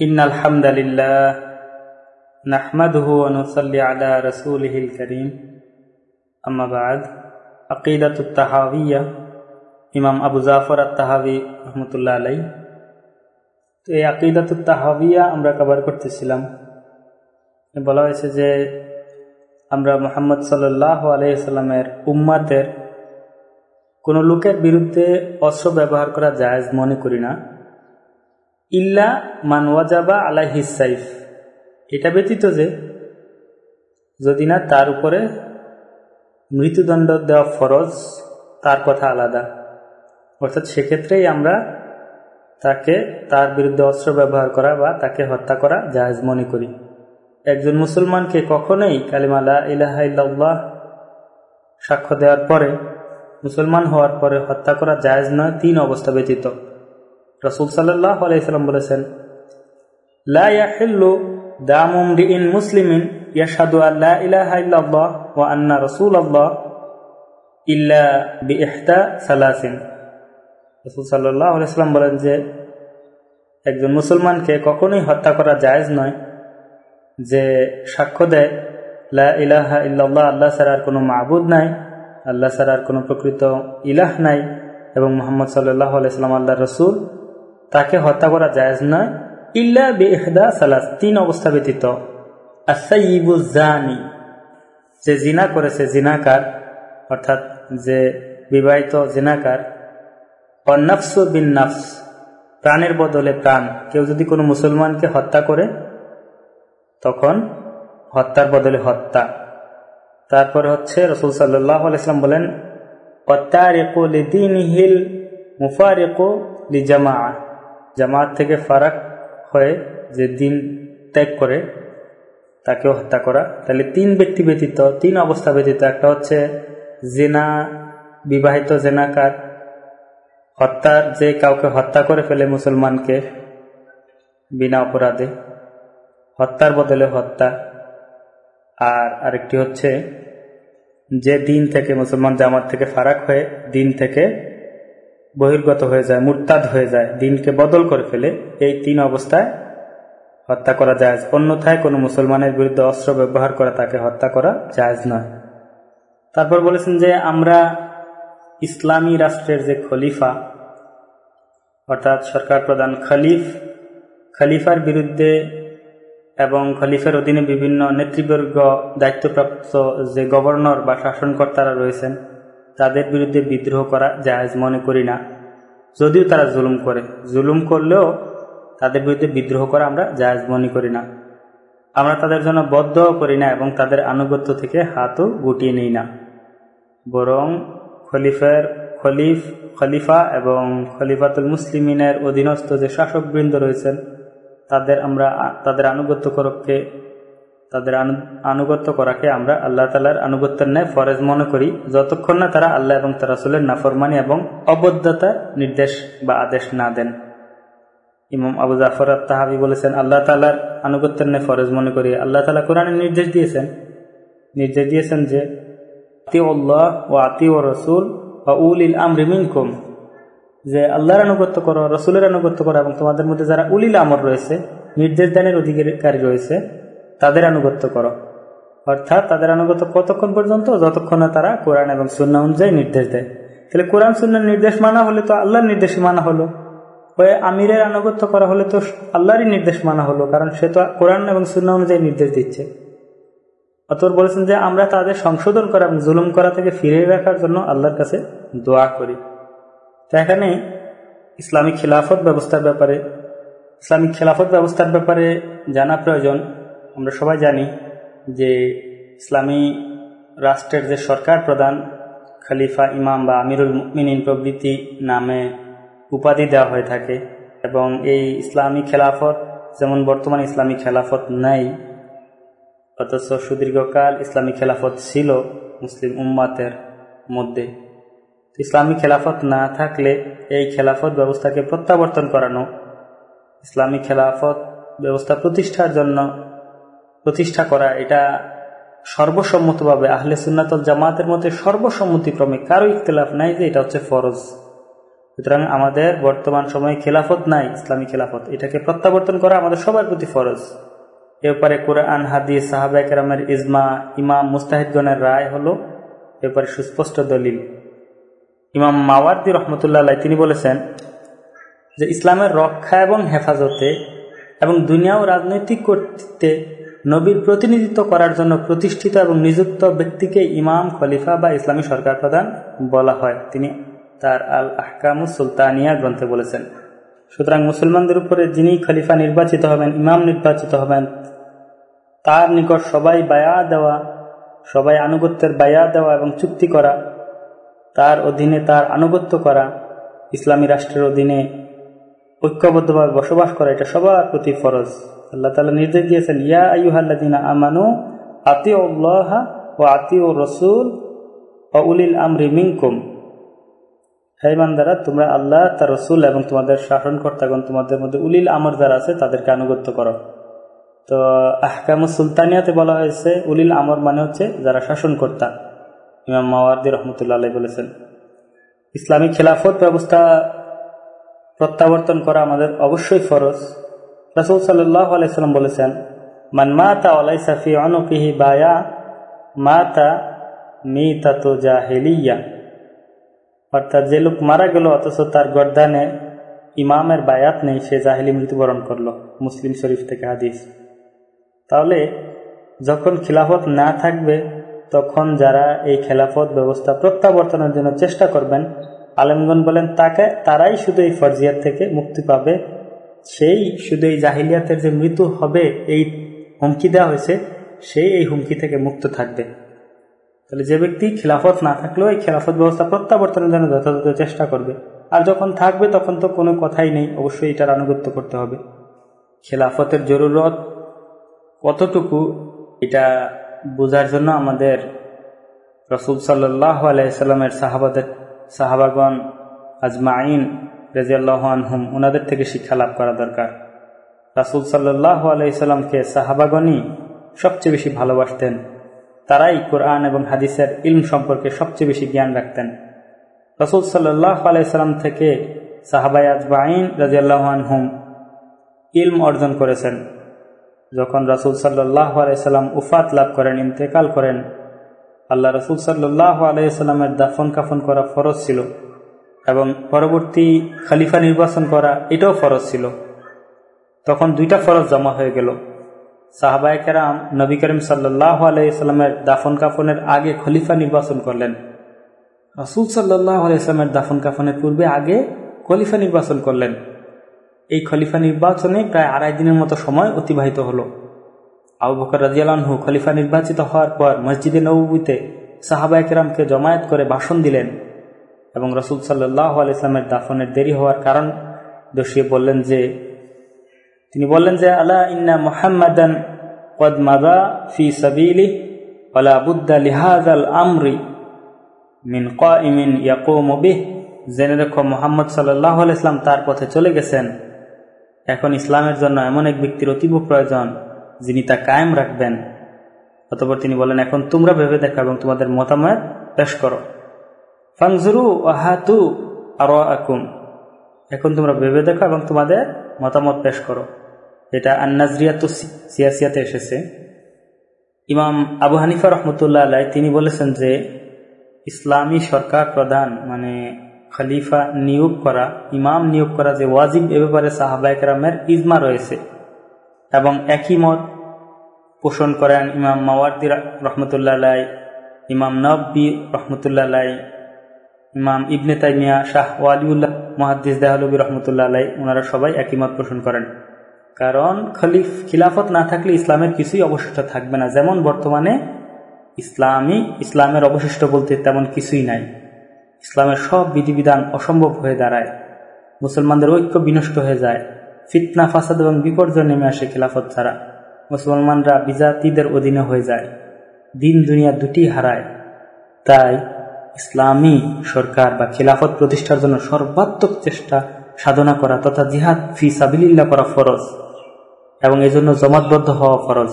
إن الحمد لله نحمده ونصلي على رسوله الكريم أما بعد عقيدة التحاوية ইমাম আবু জাফর আত্মাহাবি রহমতুল্লাহ আলাই তো এই আকিদাতুত তাহাবিয়া আমরা কভার করতেছিলাম বলা হয়েছে যে আমরা মোহাম্মদ সাল্লাহ আলাইসাল্লামের উম্মাতের কোনো লোকের বিরুদ্ধে অস্ত্র ব্যবহার করা জায়েজ মনে করি না ইল্লা মানওয়াজাবা আলাই হিসাইফ এটা ব্যতীত যে, যদি না তার উপরে মৃত্যুদণ্ড দেওয়া ফরজ, তার কথা আলাদা। অর্থাৎ সেক্ষেত্রেই আমরা তাকে, তার বিরুদ্ধে অস্ত্র ব্যবহার করা বা তাকে হত্যা করা জাহেজ মনে করি। একজন মুসলমানকে কখনোই কালিমালা ইলাহা সাক্ষ্য দেওয়ার পরে, মুসলমান হওয়ার পরে হত্যা করা জায়েজ নয়, তিন অবস্থা ব্যতীত। রসুল সাল্লাহ আলাইসাল্লাম বলেছেন আল্লাহ ও আন্না আল্লাহ বলেন যে, একজন মুসলমানকে কখনোই হত্যা করা জায়েজ নয় যে সাক্ষ্য দেয়, লা ইলাহা ইল্লাল্লাহ, আল্লাহ ছাড়ার কোনো মাহবুদ নাই, আল্লাহ ছাড়ার কোনো প্রকৃত ইলাহ নাই এবং মোহাম্মদ সাল্লাহ আলাইসাল্লাম আল্লাহ রসুল তাকে হত্যা করা জায়েজ নয়। ইল্লা বেহদা সালাস, তিন অবস্থা ব্যতীত। আসাইবুজানি যে জিনা করেছে জিনাকার, অর্থাৎ যে বিবাহিত জিনাকার। অনাফস বিন প্রাণের বদলে প্রাণ। কেউ যদি কোনো মুসলমানকে হত্যা করে, তখন হত্যার বদলে হত্যা। তারপর হচ্ছে রসুল আলাইসলাম বলেন হিল মুফারেকো লি জামা জামাত থেকে ফারাক হয়ে যে দিন ত্যাগ করে, তাকেও হত্যা করা। তাহলে তিন ব্যক্তি ব্যতীত, তিন অবস্থা ব্যতীত, একটা হচ্ছে জেনা, বিবাহিত জেনাকার, হত্যার যে কাউকে হত্যা করে ফেলে মুসলমানকে বিনা অপরাধে, হত্যার বদলে হত্যা। আর আরেকটি হচ্ছে যে দিন থেকে, মুসলমান জামাত থেকে ফারাক হয়ে দিন থেকে বহির্গত হয়ে যায়, মুরতাদ হয়ে যায়, দিনকে বদল করে ফেলে, এই তিন অবস্থায় হত্যা করা যায় অন্যথায় কোনো মুসলমানের বিরুদ্ধে অস্ত্র ব্যবহার করা তাকে হত্যা করা জায়জ নয়। তারপর বলেছেন যে, আমরা ইসলামী রাষ্ট্রের যে খলিফা, অর্থাৎ সরকার প্রধান খলিফ, খলিফার বিরুদ্ধে এবং খলিফের অধীনে বিভিন্ন নেতৃবর্গ, দায়িত্বপ্রাপ্ত যে গভর্নর বা শাসনকর্তারা রয়েছেন তাদের বিরুদ্ধে বিদ্রোহ করা জায়েজ মনে করি না। যদিও তারা জুলুম করে। জুলুম করলেও তাদের বিরুদ্ধে বিদ্রোহ করা আমরা জায়েজ মনে করি না। আমরা তাদের জন্য বদ্ধ করি না এবং তাদের আনুগত্য থেকে হাতও গুটিয়ে নিই না। বরং খলিফের খলিফ, খলিফা এবং খলিফাতুল মুসলিমিনের অধীনস্থ যে শাসকবৃন্দ রয়েছেন, তাদের আমরা, তাদের আনুগত্য করকে তাদের আনুগত্য করাকে আমরা আল্লাহ তালার আনুগত্যের ন্যায় ফরেজ মনে করি। যতক্ষণ না তারা আল্লাহ এবং তারা তারাসুলের নাফরমানি এবং অবদ্ধতা নির্দেশ বা আদেশ না দেন। ইমাম আবু জাফর তাহাবি বলেছেন, আল্লাহ তালার আনুগত্যের ন্যায় ফরেজ মনে করি। আল্লাহ তালা কোরআনে নির্দেশ দিয়েছেন। নির্দেশ দিয়েছেন যে আতি উল্লাহ ও আতি ও রসুল বা উল ইল আমরিমিনকুম যে আল্লাহর আনুগত্য করো, রসুলের আনুগত্য করো এবং তোমাদের মধ্যে যারা উলিল আমর রয়েছে, নির্দেশ দানের অধিকারী রয়েছে তাদের আনুগত্য করো। অর্থাৎ তাদের আনুগত্য কতক্ষণ পর্যন্ত? যতক্ষণ না তারা কোরআন এবং সুন্না অনুযায়ী নির্দেশ দেয়। তাহলে কোরআন সুন্নার নির্দেশ মানা হলে তো আল্লাহর নির্দেশ মানা হলো। ওই আমিরের আনুগত্য করা হলে তো আল্লাহরই নির্দেশ মানা হলো, কারণ সে তো কোরআন এবং সুন্না অনুযায়ী নির্দেশ দিচ্ছে। অতর বলেছেন যে, আমরা তাদের সংশোধন করা এবং জুলুম করা থেকে ফিরে রাখার জন্য আল্লাহর কাছে দোয়া করি। তো এখানে ইসলামিক খিলাফত ব্যবস্থার ব্যাপারে, ইসলামিক খেলাফত ব্যবস্থার ব্যাপারে জানা প্রয়োজন। আমরা সবাই জানি যে ইসলামী রাষ্ট্রের যে সরকার প্রধান খলিফা ইমাম বা আমিরুল মিনিন প্রভৃতি নামে উপাধি দেওয়া হয়ে থাকে এবং এই ইসলামী খেলাফত যেমন বর্তমানে ইসলামী খেলাফত নেই, অথচ সুদীর্ঘকাল ইসলামী খেলাফত ছিল মুসলিম উম্মাতের মধ্যে। ইসলামী খেলাফত না থাকলে এই খেলাফত ব্যবস্থাকে প্রত্যাবর্তন করানো, ইসলামী খেলাফত ব্যবস্থা প্রতিষ্ঠার জন্য প্রতিষ্ঠা করা, এটা সর্বসম্মতভাবে আহলে সুন্নাতল জামাতের মধ্যে সর্বসম্মতিক্রমে কারও ইখতলাফ নাই যে এটা হচ্ছে ফরজ। সুতরাং আমাদের বর্তমান সময়ে খেলাফত নাই, ইসলামী খেলাফত। এটাকে প্রত্যাবর্তন করা আমাদের সবার প্রতি ফরজ। এরপরে কোরআন, হাদিস সাহাবাহামের ইজমা, ইমাম মুস্তাহিদগণের রায় হলো এরপরে সুস্পষ্ট দলিল। ইমাম মাওয়ার্দি রহমতুল্লাহ তিনি বলেছেন যে ইসলামের রক্ষা এবং হেফাজতে এবং দুনিয়া ও রাজনৈতিক কর্তৃত্বে নবীর প্রতিনিধিত্ব করার জন্য প্রতিষ্ঠিত এবং নিযুক্ত ব্যক্তিকে ইমাম, খলিফা বা ইসলামী সরকার প্রধান বলা হয়। তিনি তার আল আহকামু সুলতানিয়া গ্রন্থে বলেছেন, সুতরাং মুসলমানদের উপরে যিনি খলিফা নির্বাচিত হবেন, ইমাম নির্বাচিত হবেন, তার নিকট সবাই বায়া দেওয়া, সবাই আনুগত্যের বায়া দেওয়া এবং চুক্তি করা, তার অধীনে তার আনুগত্য করা, ইসলামী রাষ্ট্রের অধীনে ঐক্যবদ্ধভাবে বসবাস করা, এটা সবার প্রতি ফরজ। আল্লাহ তালা নির্দেশ দিয়েছেন, ইয়া আইহাল্লাদিনা আমানু আতি উল্লাহ ও আতি ও রসুল ও উলিল আমরি মিঙ্কুম হেমান দ্বারা তোমরা আল্লাহ, তার রসুল এবং তোমাদের শাসনকর্তাগণ, তোমাদের মধ্যে উলিল আমর যারা আছে, তাদেরকে আনুগত্য করো। তো আহকামুল সুলতানিয়াতে বলা হয়েছে, উলিল আমর মানে হচ্ছে যারা শাসনকর্তা। ইমাম মাওয়ার্দি রহমতুল্লাহ বলেছেন, ইসলামিক খেলাফত ব্যবস্থা প্রত্যাবর্তন করা আমাদের অবশ্যই ফরজ। রাসুল সাল্লাহ বলেছেন, মান মাতা আলাই সাফি অনুকিহি বায়া, মাতা মিতা তো জাহেলিয়া। অর্থাৎ যে লোক মারা গেল, অথচ তার গর্দানে ইমামের বায়াত নেই, সে জাহেলি মৃত্যুবরণ করল, মুসলিম শরীফ থেকে হাদিস। তাহলে যখন খিলাফত না থাকবে, তখন যারা এই খেলাফত ব্যবস্থা প্রত্যাবর্তনের জন্য চেষ্টা করবেন আলমগন বলেন, তাকে, তারাই শুধু এই ফরজিয়াত থেকে মুক্তি পাবে। সেই শুধু এই জাহিলিয়াতের যে মৃত্যু হবে, এই হুমকি দেওয়া হয়েছে, সেই এই হুমকি থেকে মুক্ত থাকবে। তাহলে যে ব্যক্তি খিলাফত না থাকলেও এই খেলাফত ব্যবস্থা প্রত্যাবর্তনের জন্য যথাযথ চেষ্টা করবে। আর যখন থাকবে, তখন তো কোনো কথাই নেই, অবশ্যই এটার আনুগত্য করতে হবে। খেলাফতের জরুরত কতটুকু, এটা বোঝার জন্য আমাদের রসুল সাল্লাহ আলাইসাল্লামের সাহাবাদের, সাহাবাগণ আজমাইন রেজিয়াল্লাহম ওনাদের থেকে শিক্ষা লাভ করা দরকার। রাসুল সাল্লাহ আলাইসাল্লামকে সাহাবাগণই সবচেয়ে বেশি ভালোবাসতেন। তারাই কোরআন এবং হাদিসের ইলম সম্পর্কে সবচেয়ে বেশি জ্ঞান রাখতেন। রসুল সাল্লাহ আলাইসাল্লাম থেকে সাহাবাই আজবাইন রাজিয়াল্লাহম ইলম অর্জন করেছেন। যখন রাসুল সাল্লাহ আলাইসাল্লাম উফাত লাভ করেন, ইন্তেকাল করেন, আল্লাহ রসুল সাল্লাহ আলাইসাল্লামের দাফন কাফন করা ফরজ ছিল। এবং পরবর্তী খালিফা নির্বাচন করা, এটাও ফরজ ছিল। তখন দুইটা ফরজ জমা হয়ে গেল। সাহাবায় কেরাম নবী করিম সাল্লাহ আলাইসাল্লামের দাফন কাফনের আগে খলিফা নির্বাচন করলেন। রসুল সাল্লাহ আলাইসলামের দাফন কাফনের পূর্বে আগে খলিফা নির্বাচন করলেন। এই খলিফা নির্বাচনে প্রায় আড়াই দিনের মতো সময় অতিবাহিত হলো। আবু বকর রাজিয়ালহু খলিফা নির্বাচিত হওয়ার পর মসজিদে নবীতে সাহাবায়কেরামকে জমায়েত করে ভাষণ দিলেন। এবং রসুল সাল্লাহ আলাইসলামের দাফনের দেরি হওয়ার কারণ দর্শিয়ে বললেন যে, তিনি বললেন যে, আলা ইন্না মোহাম্মদান কদ মাদা ফি সাবিলি ওলা বুদ্দা লিহাজ আল আমরি মিন কিন ইয়াকুমবিহ জেনে রেখো, মোহাম্মদ সাল্লাহ আলাইসলাম তার পথে চলে গেছেন। এখন ইসলামের জন্য এমন এক ব্যক্তির অতীব প্রয়োজন যিনি তা কায়েম রাখবেন। অতপর তিনি বলেন, এখন তোমরা ভেবে দেখো এবং তোমাদের মতামত পেশ করো। ওহাতু আরও আকুম এখন তোমরা ভেবে দেখো এবং তোমাদের মতামত পেশ করো। এটা আন্নাজরিয়াত সিয়াসিয়াতে এসেছে। ইমাম আবু হানিফা রহমতুল্লাহ আলাই তিনি বলেছেন যে, ইসলামী সরকার প্রধান মানে খলিফা নিয়োগ করা, ইমাম নিয়োগ করা যে ওয়াজিব এ ব্যাপারে সাহাবায়করামের ইজমা রয়েছে। এবং একই মত পোষণ করেন ইমাম মাওয়ার্দি রহমতুল্লাহ আলাই ইমাম নব্বী রহমতুল্লাহ আলাই ইমাম ইবনে তাইমিয়া, শাহ ওয়ালিউল্লাহ মহাদ্দিস দেহলবী রহমতুল্লাহ আলাই ওনারা সবাই একইমত পোষণ করেন। কারণ খলিফ, খিলাফত না থাকলে ইসলামের কিছুই অবশিষ্ট থাকবে না। যেমন বর্তমানে ইসলামী, ইসলামের অবশিষ্ট বলতে তেমন কিছুই নাই। ইসলামের সব বিধিবিধান অসম্ভব হয়ে দাঁড়ায়। মুসলমানদের ঐক্য বিনষ্ট হয়ে যায়। ফিতনা, ফাসাদ এবং বিপর্যয় নেমে আসে খিলাফত ছাড়া। মুসলমানরা বিজাতিদের অধীনে হয়ে যায়। দিন দুনিয়া দুটি হারায়। তাই ইসলামী সরকার বা খিলাফত প্রতিষ্ঠার জন্য সর্বাত্মক চেষ্টা সাধনা করা তথা জিহাদ ফি সাবিল্লা করা ফরজ এবং এজন্য জমাতবদ্ধ হওয়া ফরজ।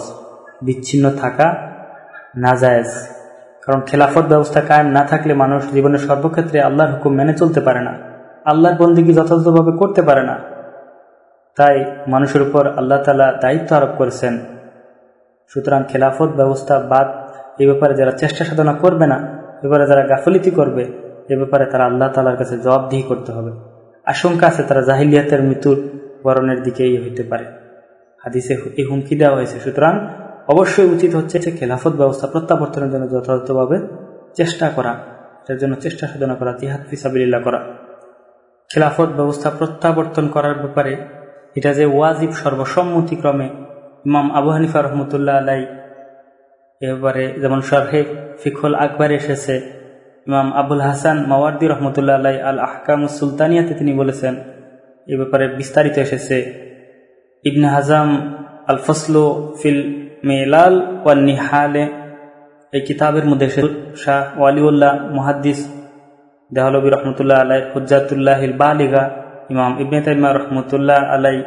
বিচ্ছিন্ন থাকা নাজায়জ। কারণ খেলাফত ব্যবস্থা কায়েম না থাকলে মানুষ জীবনের সর্বক্ষেত্রে আল্লাহর হুকুম মেনে চলতে পারে না। আল্লাহর বন্দিকে যথাযথভাবে করতে পারে না। তাই মানুষের উপর আল্লাহ তালা দায়িত্ব আরোপ করেছেন। সুতরাং খেলাফত ব্যবস্থা বাদ এই ব্যাপারে যারা চেষ্টা সাধনা করবে না এবারে যারা গাফলিতি করবে, এ ব্যাপারে তারা আল্লাহ তালার কাছে জবাবদিহি করতে হবে। আশঙ্কা আছে তারা জাহিলিয়াতের মৃত্যুর বরণের দিকে এই হইতে পারে। হাদিসে এই হুমকি দেওয়া হয়েছে। সুতরাং অবশ্যই উচিত হচ্ছে যে খেলাফত ব্যবস্থা প্রত্যাবর্তনের জন্য যথাযথভাবে চেষ্টা করা, এটার জন্য চেষ্টা সাধনা করা, জিহাদ ফিসাবিল্লা করা। খেলাফত ব্যবস্থা প্রত্যাবর্তন করার ব্যাপারে এটা যে ওয়াজিব সর্বসম্মতিক্রমে ইমাম আবু হানিফা রহমতুল্লাহ আলাই এবারে যেমন শারহে ফিখুল আকবর এসেছে, ইমাম আবুল হাসান মাওয়ার্দি রহমতুল্লাহ আলাই আল আহকাম সুলতানিয়াতে তিনি বলেছেন, এ ব্যাপারে বিস্তারিত এসেছে। ইবনে হাজাম আল ফসলো ফিল মেলাল ওয়াল নিহালে, এই কিতাবের মধ্যে শাহ ওয়ালিউল্লাহ মুহাদ্দিস দেহলবী রহমতুল্লাহ আলাই হুজাতুল্লাহ বালিগা ইমাম ইবনে তাইমা রহমতুল্লাহ আলাই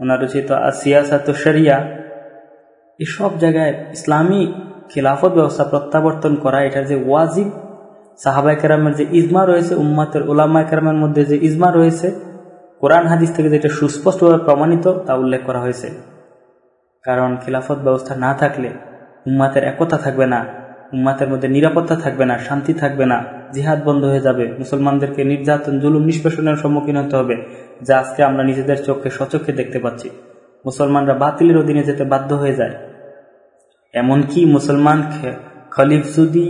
ওনার রচিত সিয়াসাত শরিয়া, এসব জায়গায় ইসলামী খিলাফত ব্যবস্থা প্রত্যাবর্তন করা, এটার যে ওয়াজিব সাহাবাই কেরামের যে ইজমা রয়েছে, উম্মাতের ওলামা কেরামের মধ্যে যে ইজমা রয়েছে, কোরআন হাদিস থেকে যেটা সুস্পষ্টভাবে প্রমাণিত, তা উল্লেখ করা হয়েছে। কারণ খিলাফত ব্যবস্থা না থাকলে উম্মাতের একতা থাকবে না, উম্মাতের মধ্যে নিরাপত্তা থাকবে না, শান্তি থাকবে না, জিহাদ বন্ধ হয়ে যাবে, মুসলমানদেরকে নির্যাতন, জুলুম, নিষ্পেষণের সম্মুখীন হতে হবে, যা আজকে আমরা নিজেদের চোখে সচক্ষে দেখতে পাচ্ছি। মুসলমানরা বাতিলের অধীনে যেতে বাধ্য হয়ে যায়। এমনকি মুসলমান খলিফ যদি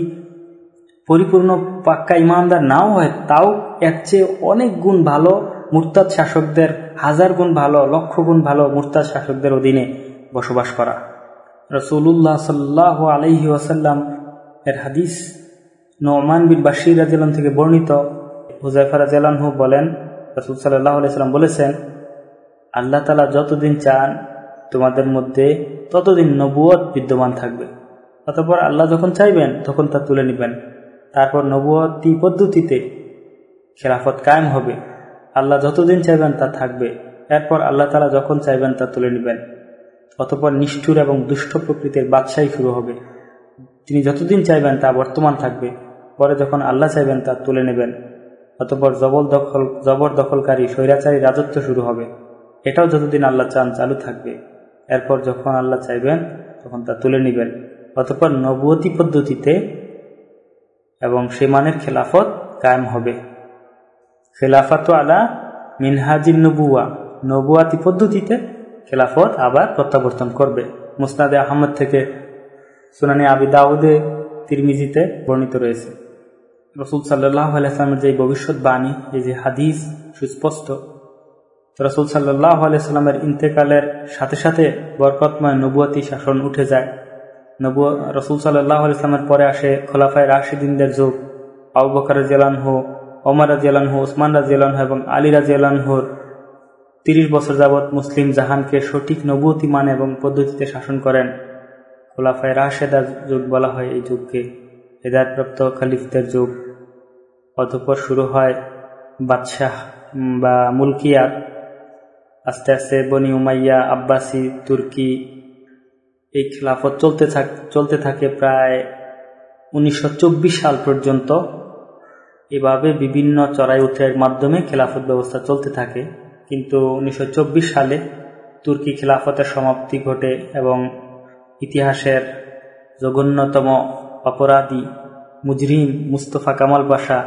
পরিপূর্ণ পাক্কা ইমানদার নাও হয়, তাও এর চেয়ে অনেক গুণ ভালো মুরতাদ শাসকদের, হাজার গুণ ভালো, লক্ষ গুণ ভালো মুরতাদ শাসকদের অধীনে বসবাস করা। রসুল্লাহ সাল্লাহ আলহি ওয়াসাল্লাম এর হাদিস নোমান বিন বাশির রাজিয়ান থেকে বর্ণিত। হুজাইফা রাজিয়ালহু বলেন, রসুল সাল্লাহ আলাইসাল্লাম বলেছেন, আল্লাহ তালা যতদিন চান তোমাদের মধ্যে ততদিন নবুয়ত বিদ্যমান থাকবে। অতপর আল্লাহ যখন চাইবেন, তখন তা তুলে নেবেন। তারপর নবুয়তি পদ্ধতিতে খেলাফত কায়েম হবে, আল্লাহ যতদিন চাইবেন তা থাকবে। এরপর আল্লাহ তালা যখন চাইবেন তা তুলে নেবেন। অতপর নিষ্ঠুর এবং দুষ্ট প্রকৃতির বাদশাহী শুরু হবে। তিনি যতদিন চাইবেন তা বর্তমান থাকবে, পরে যখন আল্লাহ চাইবেন তা তুলে নেবেন। অতপর জবর দখল জবর দখলকারী, স্বৈরাচারী রাজত্ব শুরু হবে। এটাও যতদিন আল্লাহ চান চালু থাকবে। এরপর যখন আল্লাহ চাইবেন, তখন তা তুলে নেবেন। অতপর নবতী পদ্ধতিতে এবং সে মানের খেলাফত কায়েম হবে। খেলাফত আলা মিনহাজিন নবুয়া নবুয়াতি পদ্ধতিতে খেলাফত আবার প্রত্যাবর্তন করবে। মুসনাদে আহমদ থেকে সুনানি আবি দাউদে তিরমিজিতে বর্ণিত রয়েছে। রসুল সাল্লাহ আলাইসলামের যে ভবিষ্যৎবাণী, এই যে হাদিস সুস্পষ্ট। রসুল সাল্লাহ আলাইস্লামের ইন্তেকালের সাথে সাথে বরকতময় নবুয়াতি শাসন উঠে যায়। নবু রসুল সাল্লাহ আলাইস্লামের পরে আসে খোলাফায় রাশিদিনদের যুগ। আবু বকর হো ওমর হো ওসমান হো এবং আলী রাজিয়ালহুর তিরিশ বছর যাবৎ মুসলিম জাহানকে সঠিক নবুয়তি মান এবং পদ্ধতিতে শাসন করেন। খোলাফায় রাশেদার যুগ বলা হয় এই যুগকে। হেদায়তপ্রাপ্ত খালিফদের যুগ। অতঃপর শুরু হয় বাদশাহ বা মুলকিয়ার আস্তে আস্তে বনি উমাইয়া, আব্বাসি, তুর্কি, এই খেলাফত চলতে থাক চলতে থাকে প্রায় উনিশশো চব্বিশ সাল পর্যন্ত। এভাবে বিভিন্ন চড়াই উঠের মাধ্যমে খেলাফত ব্যবস্থা চলতে থাকে। কিন্তু উনিশশো চব্বিশ সালে তুর্কি খেলাফতের সমাপ্তি ঘটে এবং ইতিহাসের জঘন্যতম অপরাধী মুজরিম মুস্তফা কামাল বাসা,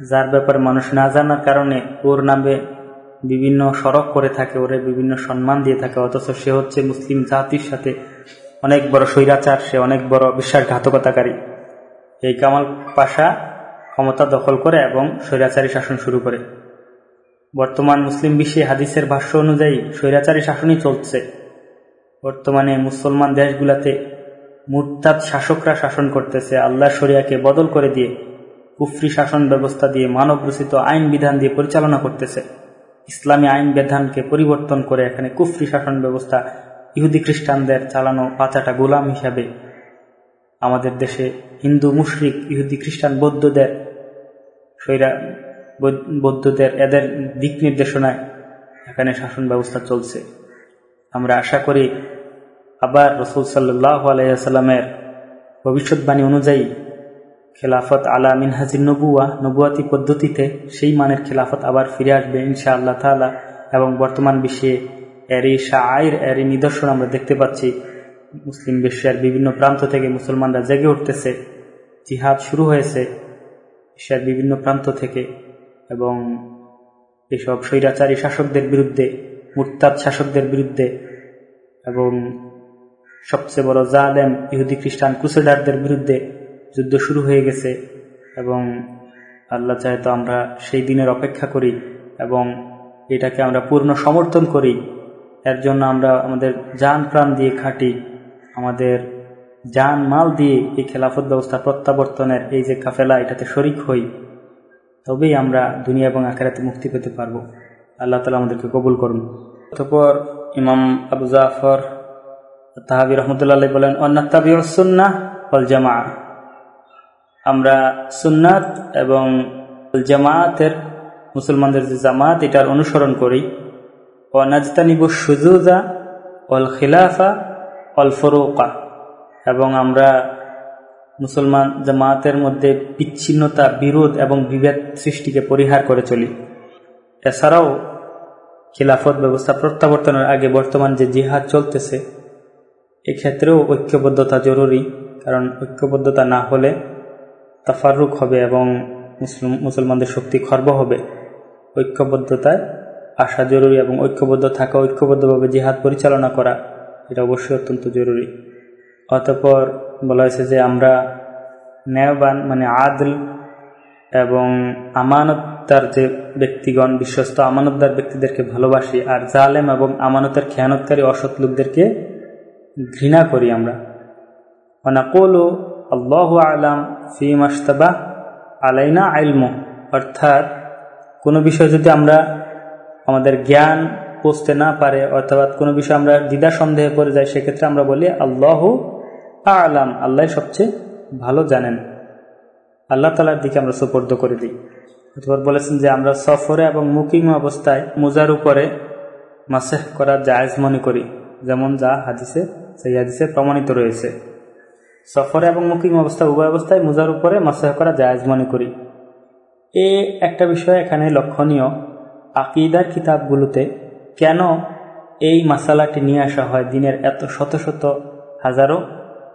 যার ব্যাপারে মানুষ না জানার কারণে ওর নামে বিভিন্ন সড়ক করে থাকে, ওরে বিভিন্ন সম্মান দিয়ে থাকে, অথচ সে হচ্ছে মুসলিম জাতির সাথে অনেক বড় স্বৈরাচার, সে অনেক বড় বিশ্বাসঘাতকতাকারী। এই কামাল পাশা ক্ষমতা দখল করে এবং স্বৈরাচারী শাসন শুরু করে। বর্তমান মুসলিম বিশ্বে হাদিসের ভাষ্য অনুযায়ী স্বৈরাচারী শাসনই চলছে। বর্তমানে মুসলমান দেশগুলাতে মুরতাদ শাসকরা শাসন করতেছে আল্লাহ শরিয়াকে বদল করে দিয়ে কুফরি শাসন ব্যবস্থা দিয়ে মানব রচিত আইন বিধান দিয়ে পরিচালনা করতেছে। ইসলামী আইন বিধানকে পরিবর্তন করে এখানে কুফরি শাসন ব্যবস্থা ইহুদি খ্রিস্টানদের চালানো পাঁচাটা গোলাম হিসাবে আমাদের দেশে হিন্দু, মুশরিক, ইহুদি, খ্রিস্টান বৌদ্ধদের, সৈরা বৌদ্ধদের এদের দিক নির্দেশনায় এখানে শাসন ব্যবস্থা চলছে। আমরা আশা করি আবার রসুল সাল্লাহ আলাইসাল্লামের ভবিষ্যৎবাণী অনুযায়ী খেলাফত আলা মিনহাজির নবুয়া, নবুয়াতি পদ্ধতিতে সেই মানের খেলাফত আবার ফিরে আসবে ইনশা আল্লাহ তালা এবং বর্তমান বিশ্বে এরই শায়ের এরই নিদর্শন আমরা দেখতে পাচ্ছি। মুসলিম বিশ্বের বিভিন্ন প্রান্ত থেকে মুসলমানরা জেগে উঠতেছে। জিহাদ শুরু হয়েছে বিশ্বের বিভিন্ন প্রান্ত থেকে। এবং এসব স্বৈরাচারী শাসকদের বিরুদ্ধে, মুরতাদ শাসকদের বিরুদ্ধে এবং সবচেয়ে বড় জালেম ইহুদি খ্রিস্টান ক্রুসেডারদের বিরুদ্ধে যুদ্ধ শুরু হয়ে গেছে এবং আল্লাহ চাহে তো আমরা সেই দিনের অপেক্ষা করি এবং এটাকে আমরা পূর্ণ সমর্থন করি। এর জন্য আমরা আমাদের যান প্রাণ দিয়ে খাটি, আমাদের যান মাল দিয়ে এই খেলাফত ব্যবস্থা প্রত্যাবর্তনের এই যে কাফেলা, এটাতে শরিক হই, তবেই আমরা দুনিয়া এবং আখেরাতে মুক্তি পেতে পারব। আল্লাহ তালা আমাদেরকে কবুল করুন। অতপর ইমাম আবু জাফর তাহাবি রহমতুল্লাহ বলেন অন্নাত্তাবিউসুন্না ফল জামা আমরা সুন্নাত এবং জামায়াতের মুসলমানদের যে জামাত, এটার অনুসরণ করি। ও নাজতানিবু সুজুজা অল খিলাফা অল ফরুকা। এবং আমরা মুসলমান জামাতের মধ্যে বিচ্ছিন্নতা, বিরোধ এবং বিভেদ সৃষ্টিকে পরিহার করে চলি। এছাড়াও খিলাফত ব্যবস্থা প্রত্যাবর্তনের আগে বর্তমান যে জিহাদ চলতেছে, এক্ষেত্রেও ঐক্যবদ্ধতা জরুরি, কারণ ঐক্যবদ্ধতা না হলে তাফারুক হবে এবং মুসলিম মুসলমানদের শক্তি খর্ব হবে। ঐক্যবদ্ধতায় আসা জরুরি এবং ঐক্যবদ্ধ থাকা ঐক্যবদ্ধভাবে জিহাদ পরিচালনা করা, এটা অবশ্যই অত্যন্ত জরুরি। অতপর বলা হয়েছে যে আমরা ন্যায়বান মানে আদল এবং আমানতদার যে ব্যক্তিগণ, বিশ্বস্ত আমানতদার ব্যক্তিদেরকে ভালোবাসি আর জালেম এবং আমানতের খেয়ানতকারী অসৎ লোকদেরকে ঘৃণা করি আমরা। অনাকোলো আল্লাহ আলাম ফি মাস্তাবা আলাইনা আইলম অর্থাৎ কোনো বিষয় যদি আমরা আমাদের জ্ঞান পৌঁছতে না পারে অর্থাৎ কোনো বিষয় আমরা দ্বিধা সন্দেহে পড়ে যাই, সেক্ষেত্রে আমরা বলি আল্লাহ আলাম, আল্লাহ সবচেয়ে ভালো জানেন। আল্লাহ তালার দিকে আমরা সুপর্দ করে দিই। অথবা বলেছেন যে আমরা সফরে এবং মুকিং অবস্থায় মোজার উপরে মাসেহ করা জায়জ মনে করি, যেমন যা হাদিসে, সেই হাদিসে প্রমাণিত রয়েছে। সফরে এবং মুকিম অবস্থা, উভয় অবস্থায় মোজার উপরে মাসেহ করা জায়জ মনে করি। এ একটা বিষয় এখানে লক্ষণীয়। আকিদার কিতাবগুলোতে কেন এই মাসালাটি নিয়ে আসা হয়? দিনের এত শত শত হাজারো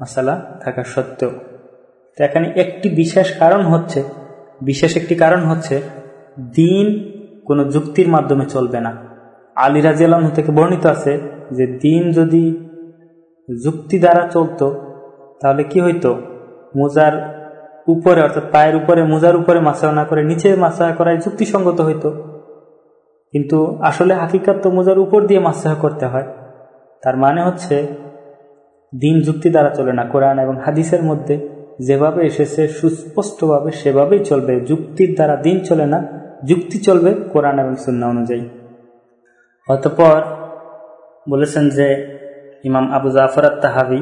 মশালা থাকা সত্ত্বেও। তো এখানে একটি বিশেষ কারণ হচ্ছে, বিশেষ একটি কারণ হচ্ছে, দিন কোনো যুক্তির মাধ্যমে চলবে না। আলী রাজিয়াল থেকে বর্ণিত আছে যে, দিন যদি যুক্তি দ্বারা চলতো তাহলে কি হইতো? মোজার উপরে, অর্থাৎ পায়ের উপরে, মোজার উপরে মাসা না করে নিচে মাসা করায় যুক্তিসঙ্গত হইতো। কিন্তু আসলে হাকিকাত তো মোজার উপর দিয়ে মাসাহ করতে হয়। তার মানে হচ্ছে, দিন যুক্তি দ্বারা চলে না। কোরআন এবং হাদিসের মধ্যে যেভাবে এসেছে, সুস্পষ্টভাবে সেভাবেই চলবে। যুক্তির দ্বারা দিন চলে না, যুক্তি চলবে কোরআন এবং সুন্না অনুযায়ী। অতপর বলেছেন যে, ইমাম আবু জাফর তাহাবি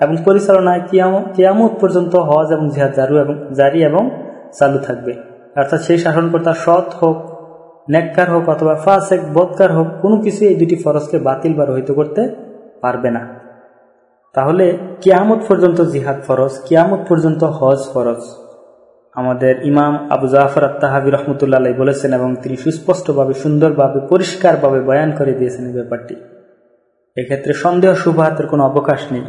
এবং পরিচালনায় কিয়ামত পর্যন্ত হজ এবং জিহাদ জারু এবং, জারি এবং চালু থাকবে। অর্থাৎ সেই শাসনকর্তা সৎ হোক, নেককার হোক অথবা ফাসেক বদকার হোক, কোনো কিছু এই দুটি ফরজকে বাতিল বা রহিত করতে পারবে না। তাহলে কিয়ামত পর্যন্ত জিহাদ ফরজ, কিয়ামত পর্যন্ত হজ ফরজ। আমাদের ইমাম আবু জাফর আত্মাহাবি রহমতুল্লাহ বলেছেন এবং তিনি সুস্পষ্টভাবে, সুন্দরভাবে, পরিষ্কারভাবে বয়ান করে দিয়েছেন এই ব্যাপারটি। এক্ষেত্রে সন্দেহ শুভাতের কোনো অবকাশ নেই।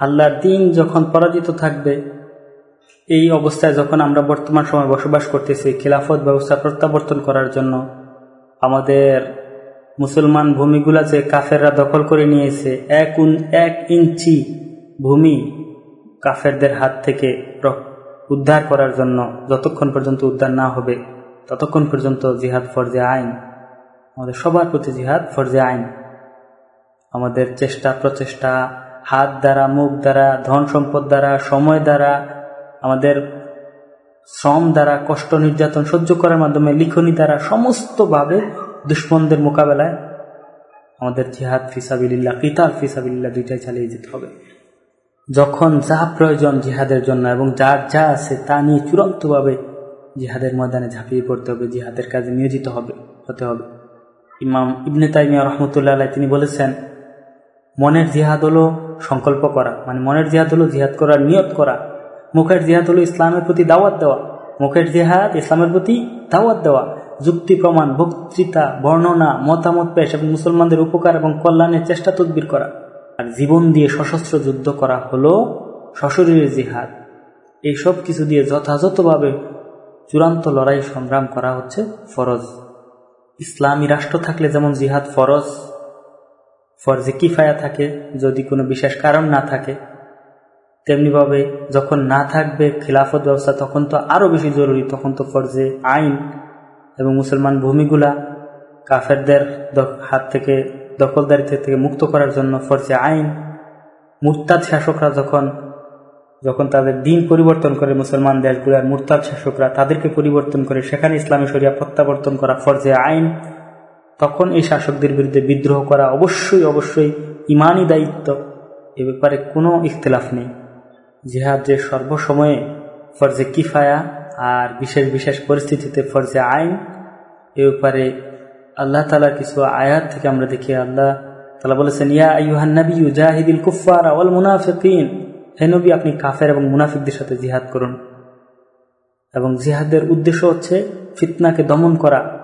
আল্লাহর দিন যখন পরাজিত থাকবে, এই অবস্থায় যখন আমরা বর্তমান সময় বসবাস করতেছি, খিলাফত ব্যবস্থা প্রত্যাবর্তন করার জন্য, আমাদের মুসলমান ভূমিগুলা যে কাফেররা দখল করে নিয়েছে, এক এক ইঞ্চি ভূমি কাফেরদের হাত থেকে উদ্ধার করার জন্য যতক্ষণ পর্যন্ত উদ্ধার না হবে, ততক্ষণ পর্যন্ত জিহাদ ফরজে আইন। আমাদের সবার প্রতি জিহাদ ফরজে আইন। আমাদের চেষ্টা, প্রচেষ্টা হাত দ্বারা, মুখ দ্বারা, ধন সম্পদ দ্বারা, সময় দ্বারা, আমাদের শ্রম দ্বারা, কষ্ট, নির্যাতন সহ্য করার মাধ্যমে, লিখনি দ্বারা, সমস্তভাবে দুশ্মনদের মোকাবেলায় আমাদের জিহাদ ফিসাবিল্লা কিতাল ফিসাবিল্লা দুইটাই চালিয়ে যেতে হবে। যখন যা প্রয়োজন জিহাদের জন্য এবং যার যা আছে তা নিয়ে চূড়ান্তভাবে জিহাদের ময়দানে ঝাঁপিয়ে পড়তে হবে, জিহাদের কাজে নিয়োজিত হবে, হতে হবে। ইমাম ইবনে তাইমিয়া রহমতুল্লাহ তিনি বলেছেন, মনের জিহাদ হলো সংকল্প করা মানে মনের জিহাদ হলো জিহাদ করার নিয়ত করা, মুখের জিহাদ হলো ইসলামের প্রতি দাওয়াত দেওয়া, মুখের জিহাদ ইসলামের প্রতি দাওয়াত দেওয়া, যুক্তি, প্রমাণ, বক্তৃতা, বর্ণনা, মতামত পেশ এবং মুসলমানদের উপকার এবং কল্যাণের চেষ্টা তদবির করা। আর জীবন দিয়ে সশস্ত্র যুদ্ধ করা হলো সশরীরের জিহাদ। এই সব কিছু দিয়ে যথাযথভাবে চূড়ান্ত লড়াই সংগ্রাম করা হচ্ছে ফরজ। ইসলামী রাষ্ট্র থাকলে যেমন জিহাদ ফরজ ফরজে কিফায়া থাকে, যদি কোনো বিশেষ কারণ না থাকে। তেমনিভাবে যখন না থাকবে খিলাফত ব্যবস্থা, তখন তো আরও বেশি জরুরি, তখন তো ফরজে আইন এবং মুসলমান ভূমিগুলা কাফেরদের হাত থেকে, দখলদারি থেকে মুক্ত করার জন্য ফরজে আইন। মুরতাদ শাসকরা যখন যখন তাদের দিন পরিবর্তন করে মুসলমান দেশগুলার মুরতাদ শাসকরা, তাদেরকে পরিবর্তন করে সেখানে ইসলামী শরিয়া প্রত্যাবর্তন করা ফরজে আইন। তখন এই শাসকদের বিরুদ্ধে বিদ্রোহ করা অবশ্যই অবশ্যই ইমানই দায়িত্ব। এ ব্যাপারে কোনো ইখতলাফ নেই। জিহাদ যে সর্বসময়ে ফরজে কিফায়া আর বিশেষ বিশেষ পরিস্থিতিতে ফরজে আইন, এ ব্যাপারে আল্লাহ তালা কিছু আয়াত থেকে আমরা দেখি, আল্লাহ তালা বলেছেন, ইয়া আইহান্নবী জাহিদিল কুফার আওয়াল মুনাফিকিন। হে নবী, আপনি কাফের এবং মুনাফিকদের সাথে জিহাদ করুন। এবং জিহাদের উদ্দেশ্য হচ্ছে ফিতনাকে দমন করা।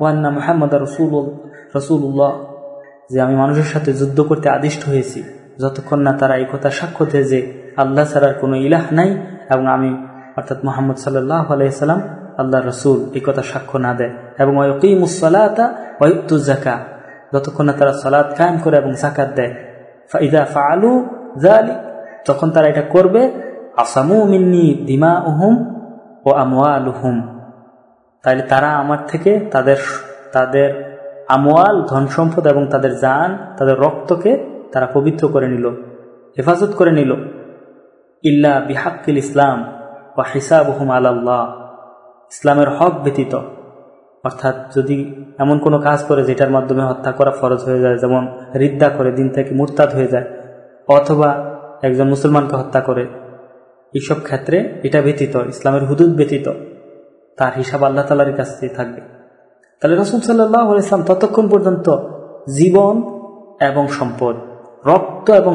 ওয়ান্না মুহাম্মদ রসুল রসুল্লাহ যে আমি মানুষের সাথে যুদ্ধ করতে আদিষ্ট হয়েছি, যতক্ষণ না তারা এই কথা সাক্ষ্য দেয় যে আল্লাহ ছাড়ার কোনো ইলাহ নাই এবং আমি, অর্থাৎ মোহাম্মদ সাল্লাহ আলাইসাল্লাম আল্লাহ রসুল, এই কথা সাক্ষ্য না দেয়। এবং ওয়কিমুসালাতা ওয়ুদ্দুজাকা যতক্ষণ না তারা সালাদ কায়েম করে এবং জাকাত দেয়। ফাইদা ফালু জালি তখন তারা এটা করবে, আসামু মিন্নি দিমা উহুম ও আমওয়ালুহুম। তাহলে তারা আমার থেকে তাদের তাদের আমোয়াল ধন সম্পদ এবং তাদের জান, তাদের রক্তকে তারা পবিত্র করে নিল, হেফাজত করে নিল। ইল্লা বিহাক্কিল ইসলাম ও হিসাবহুম আল্লাহ ইসলামের হক ব্যতীত। অর্থাৎ যদি এমন কোনো কাজ করে যেটার মাধ্যমে হত্যা করা ফরজ হয়ে যায়, যেমন রিদ্দা করে, দিন থেকে মুরতাদ হয়ে যায়, অথবা একজন মুসলমানকে হত্যা করে, এইসব ক্ষেত্রে এটা ব্যতীত, ইসলামের হুদুদ ব্যতীত। তার হিসাব আল্লাহ তালার কাছে থাকবে। তাহলে রসুল সাল্লাহ ইসলাম ততক্ষণ পর্যন্ত জীবন এবং সম্পদ, রক্ত এবং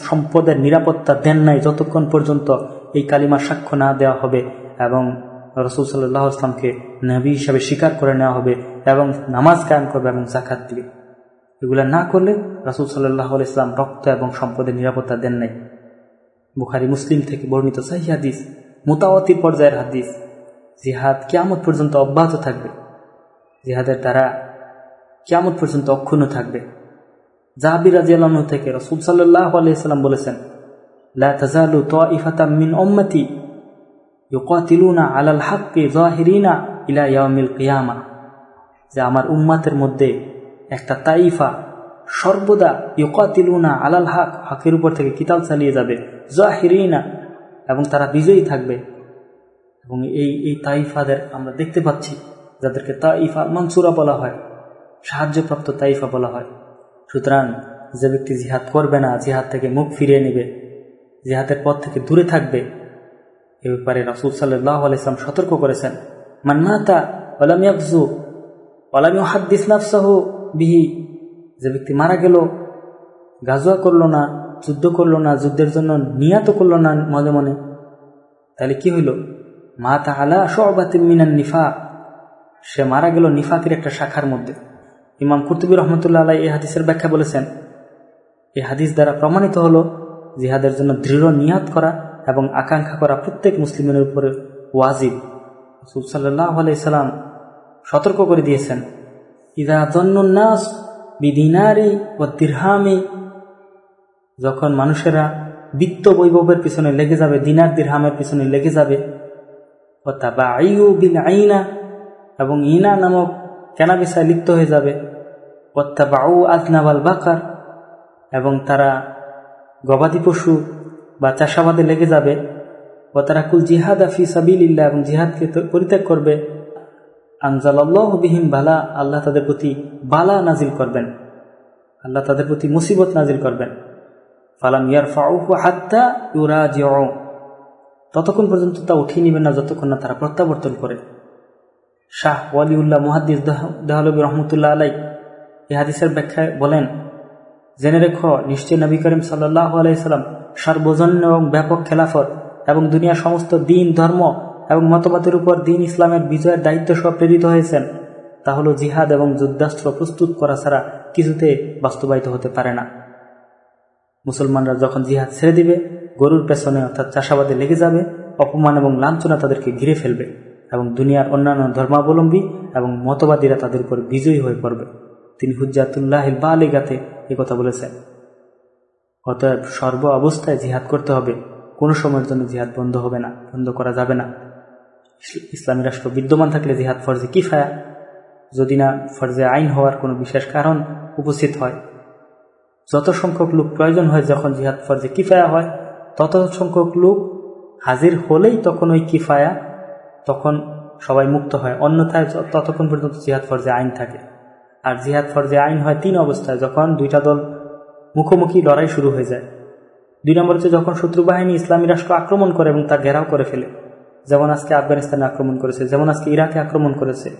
সম্পদের নিরাপত্তা দেন নাই যতক্ষণ পর্যন্ত এই কালিমার সাক্ষ্য না দেওয়া হবে এবং রসুল সাল্লাহ ইসলামকে নবী হিসাবে স্বীকার করে নেওয়া হবে এবং নামাজ কায়েম করবে এবং জাকাত দিবে। এগুলা না করলে রাসুল সাল্লাহ ইসলাম রক্ত এবং সম্পদের নিরাপত্তা দেন নাই। বুখারি, মুসলিম থেকে বর্ণিত সাহি হাদিস মোতাওয়াতি পর্যায়ের হাদিস। জিহাদ কিয়ামত পর্যন্ত অব্যাহত থাকবে। জিহাদের দ্বারা কিয়ামত পর্যন্ত অক্ষুণ্ণ থাকবে। জাহাবির রাজিয়াল থেকে রসুল সাল্লাহ আলাইসাল্লাম বলেছেন, লা তাজালু তাইফাতাম মিন উম্মতি ইউকাতিলুনা আলাল হাক্কি জাহিরিনা ইলা ইয়াউমিল কিয়ামা। যে আমার উম্মাতের মধ্যে একটা তাইফা সর্বদা ইউকাতিলুনা আলাল হাক হকের উপর থেকে কিতাল চালিয়ে যাবে, জাহিরিনা, এবং তারা বিজয়ী থাকবে। এবং এই এই তাইফাদের আমরা দেখতে পাচ্ছি, যাদেরকে তাইফা মানসুরা বলা হয়, সাহায্যপ্রাপ্ত তাইফা বলা হয়। সুতরাং যে ব্যক্তি জিহাদ করবে না, জিহাদ থেকে মুখ ফিরিয়ে নেবে, জিহাদের পথ থেকে দূরে থাকবে, এ ব্যাপারে রসুল সাল্লাহ আলাইসলাম সতর্ক করেছেন। মান্নাতা ওলাম ইয়াকজু ওলাম হাদ্দিস নাফসাহ বিহি, যে ব্যক্তি মারা গেল গাজুয়া করল না, যুদ্ধ করল না, যুদ্ধের জন্য নিয়াত করল না মনে মনে, তাহলে কি হইল? মা তাহলা সবাতিম মিনান নিফা সে মারা গেল নিফাকের একটা শাখার মধ্যে। ইমাম কুর্তুবী রহমতুল্লাহ আলাই এই হাদিসের ব্যাখ্যা বলেছেন, এই হাদিস দ্বারা প্রমাণিত হলো জিহাদের জন্য দৃঢ় নিয়াত করা এবং আকাঙ্ক্ষা করা প্রত্যেক মুসলিমের উপরে ওয়াজিব। রসুল সাল্লাহ আলাইসাল্লাম সতর্ক করে দিয়েছেন ইদা জন্নাস বিদিনারি ও দিরহামি। যখন মানুষেরা বিত্ত বৈভবের পিছনে লেগে যাবে, দিনার দিরহামের পিছনে লেগে যাবে আইনা এবং ইনা নামক কেনাবেচায় লিপ্ত হয়ে যাবে। বাউ আজনাবাল বাকার এবং তারা গবাদি পশু বা চাষাবাদে লেগে যাবে। ও তারা কুল জিহাদ আফি সাবিল্লা এবং জিহাদকে পরিত্যাগ করবে। আনজাল্লাহবিহীন বালা, আল্লাহ তাদের প্রতি বালা নাজিল করবেন। আল্লাহ তাদের প্রতি মুসিবত নাজিল করবেন। ফালাম ইয়ার ফাউফু হাত্তা ইউরা জিও ততক্ষণ পর্যন্ত তা উঠিয়ে নেবেন না যতক্ষণ না তারা প্রত্যাবর্তন করে। শাহ ওয়ালিউল্লাহ মুহাদ্দিস দাহলবী রহমতুল্লাহ আলাই এই হাদিসের ব্যাখ্যায় বলেন, জেনে রেখ নিশ্চয় নবী করিম সাল্লাহ আলাইসাল্লাম সার্বজনীন এবং ব্যাপক খেলাফত এবং দুনিয়ার সমস্ত দিন, ধর্ম এবং মতবাদের উপর দিন ইসলামের বিজয়ের দায়িত্ব সহ প্রেরিত হয়েছেন। তা হল জিহাদ এবং যুদ্ধাস্ত্র প্রস্তুত করা ছাড়া কিছুতে বাস্তবায়িত হতে পারে না। মুসলমানরা যখন জিহাদ ছেড়ে দিবে গরুর পেছনে অর্থাৎ চাষাবাদে লেগে যাবে, অপমান এবং লাঞ্ছনা তাদেরকে ঘিরে ফেলবে এবং দুনিয়ার অন্যান্য ধর্মাবলম্বী এবং মতবাদীরা তাদের উপর বিজয়ী হয়ে পড়বে। তিনি হুজাতুল্লাহ বালিগাতে এ কথা বলেছেন অতএব সর্ব অবস্থায় জিহাদ করতে হবে, কোনো সময়ের জন্য জিহাদ বন্ধ হবে না, বন্ধ করা যাবে না। ইসলামী রাষ্ট্র বিদ্যমান থাকলে জিহাদ ফরজে কিফায়া? যদি না, ফরজে আইন হওয়ার কোনো বিশেষ কারণ উপস্থিত হয়। যত সংখ্যক লোক প্রয়োজন হয় যখন জিহাদ ফরজে কিফায়া হয় তত সংখ্যক লোক হাজির হলেই তখন ওই কিফায়া, তখন সবাই মুক্ত হয়। অন্যথায় ততক্ষণ পর্যন্ত জিহাদ ফরজে আইন থাকে। আর জিহাদ ফরজে আইন হয় তিন অবস্থায়, যখন দুইটা দল মুখোমুখি লড়াই শুরু হয়ে যায়। দুই নম্বর হচ্ছে যখন শত্রু বাহিনী ইসলামী রাষ্ট্র আক্রমণ করে এবং তা ঘেরাও করে ফেলে। যেমন আজকে আফগানিস্তানে আক্রমণ করেছে, যেমন আজকে ইরাকে আক্রমণ করেছে।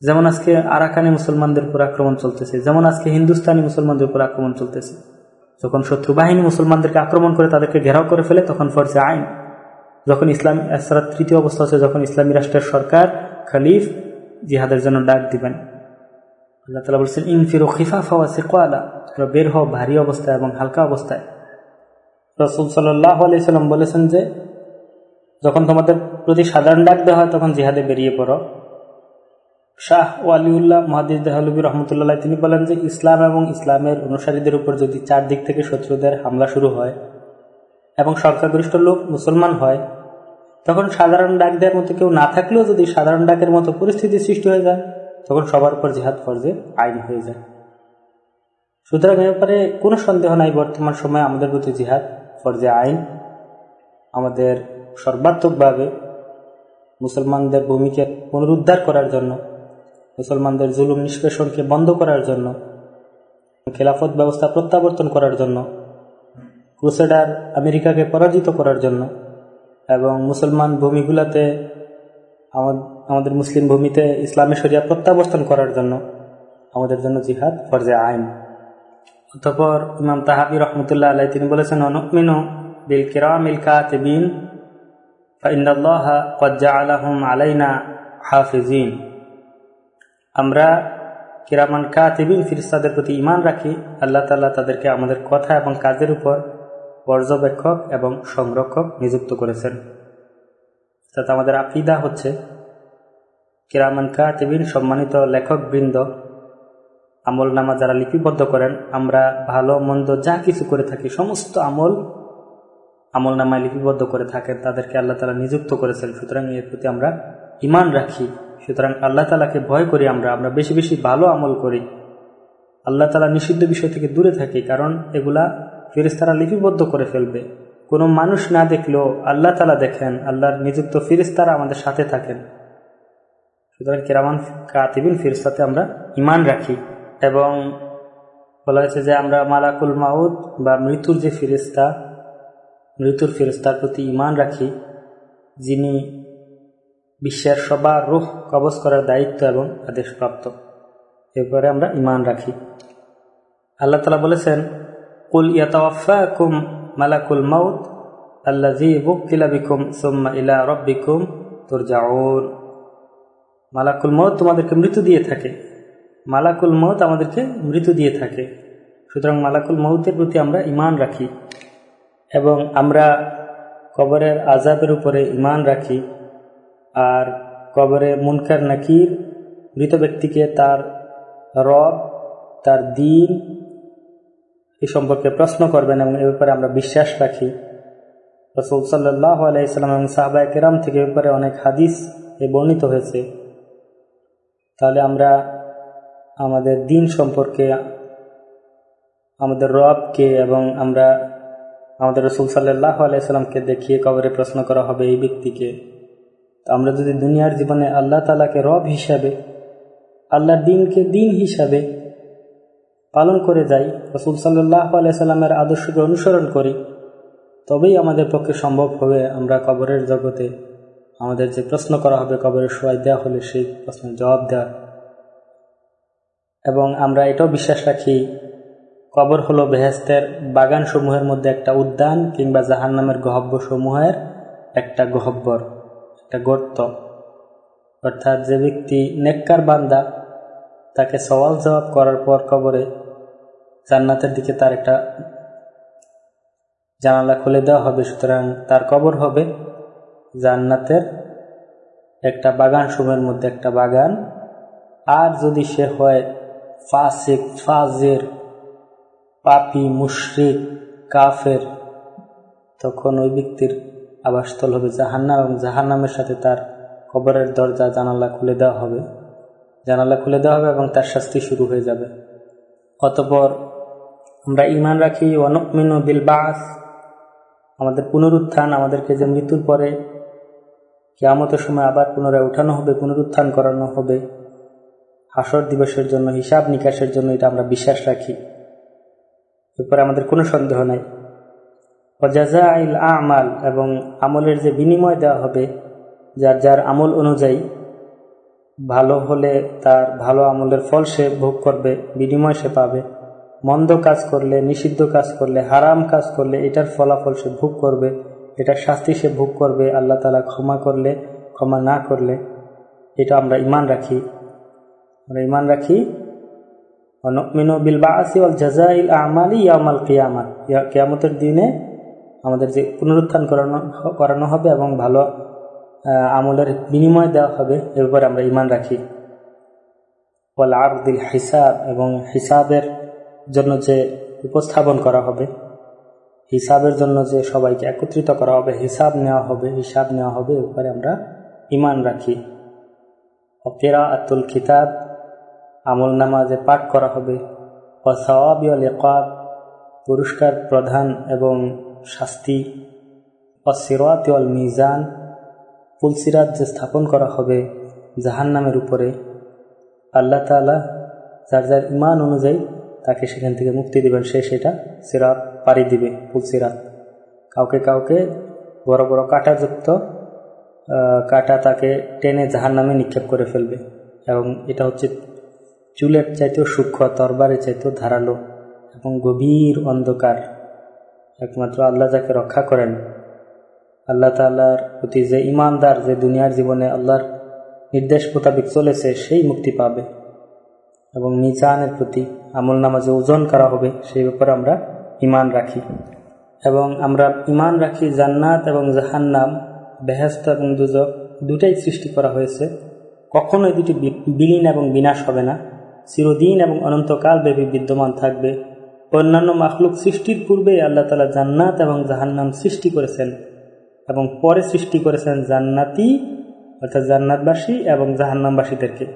যেমন আজকে আরাকানে মুসলমানদের উপর আক্রমণ চলতেছে। যেমন আজকে হিন্দুস্তানি মুসলমানদের উপর আক্রমণ চলতেছে। যখন শত্রু বাহিনী মুসলমানদেরকে আক্রমণ করে তাদেরকে ঘেরাও করে ফেলে, তখন ফরজে আইন। যখন ইসলাম এছাড়া তৃতীয় অবস্থা হচ্ছে যখন ইসলামী রাষ্ট্রের সরকার, খালিফ জিহাদের জন্য ডাক দিবেন। আল্লাহ তালা বলছেন, ইনফিরো খিফা ফাওয়া সিকোয়ালা বের হও ভারী অবস্থায় এবং হালকা অবস্থায়। রসুল সাল্লাহ আলাইসাল্লাম বলেছেন যে, যখন তোমাদের প্রতি সাধারণ ডাক দেওয়া হয়, তখন জিহাদে বেরিয়ে পড়ো। শাহ ওয়ালিউল্লাহ মহাদিস দেহলবী রহমতুল্লাহ, তিনি বলেন যে ইসলাম এবং ইসলামের অনুসারীদের উপর যদি চারদিক থেকে শত্রুদের হামলা শুরু হয় এবং সংখ্যাগরিষ্ঠ লোক মুসলমান হয়, তখন সাধারণ ডাক দেওয়ার মতো কেউ না থাকলেও যদি সাধারণ ডাকের মতো পরিস্থিতি সৃষ্টি হয়ে যায়, তখন সবার উপর জিহাদ ফরজে আইন হয়ে যায়। সুতরাং ব্যাপারে কোনো সন্দেহ নাই, বর্তমান সময়ে আমাদের প্রতি জিহাদ ফরজে আইন। আমাদের সর্বাত্মকভাবে মুসলমানদের ভূমিকে পুনরুদ্ধার করার জন্য মুসলমানদের জুলুম নিষ্পেষণকে বন্ধ করার জন্য, খেলাফত ব্যবস্থা প্রত্যাবর্তন করার জন্য, ক্রুসেডার আমেরিকাকে পরাজিত করার জন্য এবং মুসলমান ভূমিগুলোতে আমাদের মুসলিম ভূমিতে ইসলামী শরিয়া প্রত্যাবর্তন করার জন্য আমাদের জন্য জিহাদ ফরজে আইন। অতপর ইমাম তাহাবি রহমতুল্লাহ আলাই তিনি বলেছেন, অনুমিনু বিল কিরামিল কাতিবিন ফাইন্দাল্লাহ কদ জাআলাহুম আলাইনা হাফিজিন। আমরা কিরামান কাতিবিন ফিরিস্তাদের প্রতি ইমান রাখি, আল্লাহ তাল্লাহ তাদেরকে আমাদের কথা এবং কাজের উপর পর্যবেক্ষক এবং সংরক্ষক নিযুক্ত করেছেন। অর্থাৎ আমাদের আকিদা হচ্ছে, কিরামান কাতিবিন সম্মানিত লেখক বৃন্দ আমল নামা যারা লিপিবদ্ধ করেন, আমরা ভালো, মন্দ যা কিছু করে থাকি, সমস্ত আমল আমল নামায় লিপিবদ্ধ করে থাকেন, তাদেরকে আল্লাহ তালা নিযুক্ত করেছেন। সুতরাং এর প্রতি আমরা ইমান রাখি। সুতরাং আল্লাহ তালাকে ভয় করি আমরা আমরা বেশি বেশি ভালো আমল করি। আল্লাহ তালা নিষিদ্ধ বিষয় থেকে দূরে থাকি, কারণ এগুলা ফিরিস্তারা লিপিবদ্ধ করে ফেলবে। কোনো মানুষ না দেখলেও আল্লাহ তালা দেখেন, আল্লাহর নিযুক্ত ফিরিস্তারা আমাদের সাথে থাকেন। সুতরাং কেরামান কাতিবিন ফিরিস্তাতে আমরা ইমান রাখি এবং বলা হয়েছে যে আমরা মালাকুল মাউদ বা মৃত্যুর যে ফিরিস্তা মৃত্যুর ফিরিস্তার প্রতি ইমান রাখি, যিনি বিশ্বের সবার রুখ কবজ করার দায়িত্ব এবং আদেশপ্রাপ্ত এরপরে আমরা ইমান রাখি। আল্লাহ তালা বলেছেন, কুল ইয়াতাওয়াফাকুম মালাকুল মাউত আল্লাজি বুকিলা বিকুম সুম্মা ইলা রব্বিকুম তুরজাউন। মালাকুল মৌত তোমাদেরকে মৃত্যু দিয়ে থাকে। মালাকুল মৌত আমাদেরকে মৃত্যু দিয়ে থাকে। সুতরাং মালাকুল মৌতের প্রতি আমরা ইমান রাখি এবং আমরা কবরের আজাবের উপরে ইমান রাখি। আর কবরে মুনকার নাকির, মৃত ব্যক্তিকে তার রব, তার দিন এ সম্পর্কে প্রশ্ন করবেন এবং এ ব্যাপারে আমরা বিশ্বাস রাখি। রসুল সাল্লাহ আলাইসালাম এবং সাহবা কেরাম থেকে ব্যাপারে অনেক হাদিস এ বর্ণিত হয়েছে। তাহলে আমরা আমাদের দিন সম্পর্কে, আমাদের রবকে এবং আমরা আমাদের রসুল সাল্লাহ আলাইসাল্লামকে দেখিয়ে কবরে প্রশ্ন করা হবে এই ব্যক্তিকে। আমরা যদি দুনিয়ার জীবনে আল্লাহ তালাকে রব হিসাবে আল্লাহ দিনকে দিন হিসাবে পালন করে যাই, রসুল সাল্লাহ আলাইসাল্লামের আদর্শকে অনুসরণ করি, তবেই আমাদের পক্ষে সম্ভব হবে আমরা কবরের জগতে আমাদের যে প্রশ্ন করা হবে কবরের সোয়াই দেওয়া হলে সেই প্রশ্নের জবাব দেওয়া এবং আমরা এটাও বিশ্বাস রাখি, কবর হলো বেহেস্তের বাগান সমূহের মধ্যে একটা উদ্যান কিংবা জাহান নামের গহব্য সমূহের একটা গহব্বর। একটা গর্ত। অর্থাৎ যে ব্যক্তি নেককার বান্দা, তাকে সওয়াল জবাব করার পর কবরে জান্নাতের দিকে তার একটা জানালা খুলে দেওয়া হবে। সুতরাং তার কবর হবে জান্নাতের একটা বাগান সমূহের মধ্যে একটা বাগান। আর যদি সে হয় ফাসিক, ফাজের, পাপি, মুশরিক, কাফের, তখন ওই ব্যক্তির আবাসস্থল হবে জাহান্নাম এবং জাহান্নামের সাথে তার কবরের দরজা জানালা খুলে দেওয়া হবে। জানালা খুলে দেওয়া হবে এবং তার শাস্তি শুরু হয়ে যাবে। অতপর আমরা ইমান রাখি অনকমিন বিল বাস। আমাদের পুনরুত্থান, আমাদেরকে যে মৃত্যুর পরে কেয়ামতের সময় আবার পুনরায় উঠানো হবে, পুনরুত্থান করানো হবে। হাসর দিবসের জন্য, হিসাব নিকাশের জন্য এটা আমরা বিশ্বাস রাখি। এরপরে আমাদের কোনো সন্দেহ নাই। অজাজা আইল আমাল এবং আমলের যে বিনিময় দেওয়া হবে, যার যার আমল অনুযায়ী ভালো হলে তার ভালো আমলের ফল সে ভোগ করবে, বিনিময় সে পাবে। মন্দ কাজ করলে, নিষিদ্ধ কাজ করলে, হারাম কাজ করলে এটার ফলাফল সে ভোগ করবে, এটার শাস্তি সে ভোগ করবে, আল্লাহ তালা ক্ষমা করলে, ক্ষমা না করলে। এটা আমরা ইমান রাখি। আমরা ইমান রাখি। মিনু বিল বাসি ওয়াল জাজাইল আমালি ইয়ামাল কিয়ামা কিয়ামতের দিনে আমাদের যে পুনরুত্থান করানো করানো হবে এবং ভালো আমলের বিনিময় দেওয়া হবে এ ব্যাপারে আমরা ইমান রাখি। ওয়াল আরদিল হিসাব, এবং হিসাবের জন্য যে উপস্থাপন করা হবে, হিসাবের জন্য যে সবাইকে একত্রিত করা হবে, হিসাব নেওয়া হবে, হিসাব নেওয়া হবে এ ব্যাপারে আমরা ইমান রাখি। অকেরা আতুল কিতাব, আমল নামাজে পাঠ করা হবে। অসাওয়াবিয়ল একাব পুরস্কার প্রধান এবং শাস্তি অসিরাতিওয়াল মিজান পুলসিরাত যে স্থাপন করা হবে জাহান নামের উপরে, আল্লাহ তালা যার যার ইমান অনুযায়ী তাকে সেখান থেকে মুক্তি দিবেন, সে সেটা সিরাত পাড়ি দিবে পুলসিরাত কাউকে কাউকে বড় বড় কাঁটাযুক্ত কাটা তাকে টেনে জাহান নামে নিক্ষেপ করে ফেলবে এবং এটা হচ্ছে চুলের চাইতেও সূক্ষ্ম, তরবারের চাইতেও ধারালো এবং গভীর অন্ধকার। একমাত্র আল্লাহ যাকে রক্ষা করেন। আল্লাহ তাল্লাহর প্রতি যে ইমানদার যে দুনিয়ার জীবনে আল্লাহর নির্দেশ মোতাবেক চলেছে, সেই মুক্তি পাবে এবং মিজানের প্রতি আমল নামাজে ওজন করা হবে, সেই ব্যাপারে আমরা ইমান রাখি এবং আমরা ইমান রাখি জান্নাত এবং জাহান্নাম বেহেস্ত এবং দুজক দুটাই সৃষ্টি করা হয়েছে। কখনোই দুটি বিলীন এবং বিনাশ হবে না। চিরদিন এবং অনন্তকাল ব্যাপী বিদ্যমান থাকবে। অন্যান্য মাখলুক সৃষ্টির পূর্বে আল্লাহ তালা জান্নাত এবং জাহান্নাম সৃষ্টি করেছেন এবং পরে সৃষ্টি করেছেন জান্নাতি, অর্থাৎ জান্নাতবাসী এবং জাহান্নামবাসীদেরকে।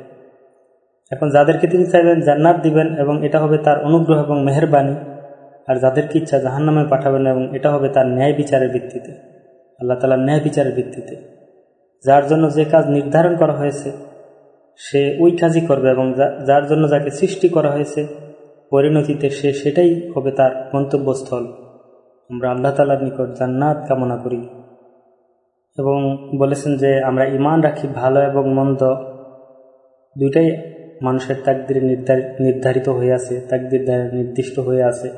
এখন যাদেরকে তিনি চাইবেন জান্নাত দিবেন এবং এটা হবে তার অনুগ্রহ এবং মেহরবানি, আর যাদেরকে ইচ্ছা জাহান্নামে পাঠাবেন এবং এটা হবে তার ন্যায় বিচারের ভিত্তিতে, আল্লাহ তালার ন্যায় বিচারের ভিত্তিতে। যার জন্য যে কাজ নির্ধারণ করা হয়েছে, সে ওই কাজই করবে এবং যার জন্য যাকে সৃষ্টি করা হয়েছে পরিণতিতে সে সেটাই হবে তার গন্তব্যস্থল। আমরা আল্লাহ তালার নিকট জান্নাত কামনা করি। এবং বলেছেন যে, আমরা ইমান রাখি ভালো এবং মন্দ। দুইটাই মানুষের তাকদিরে নির্ধারিত হয়ে আছে, তাকদির দ্বারা নির্দিষ্ট হয়ে আছে।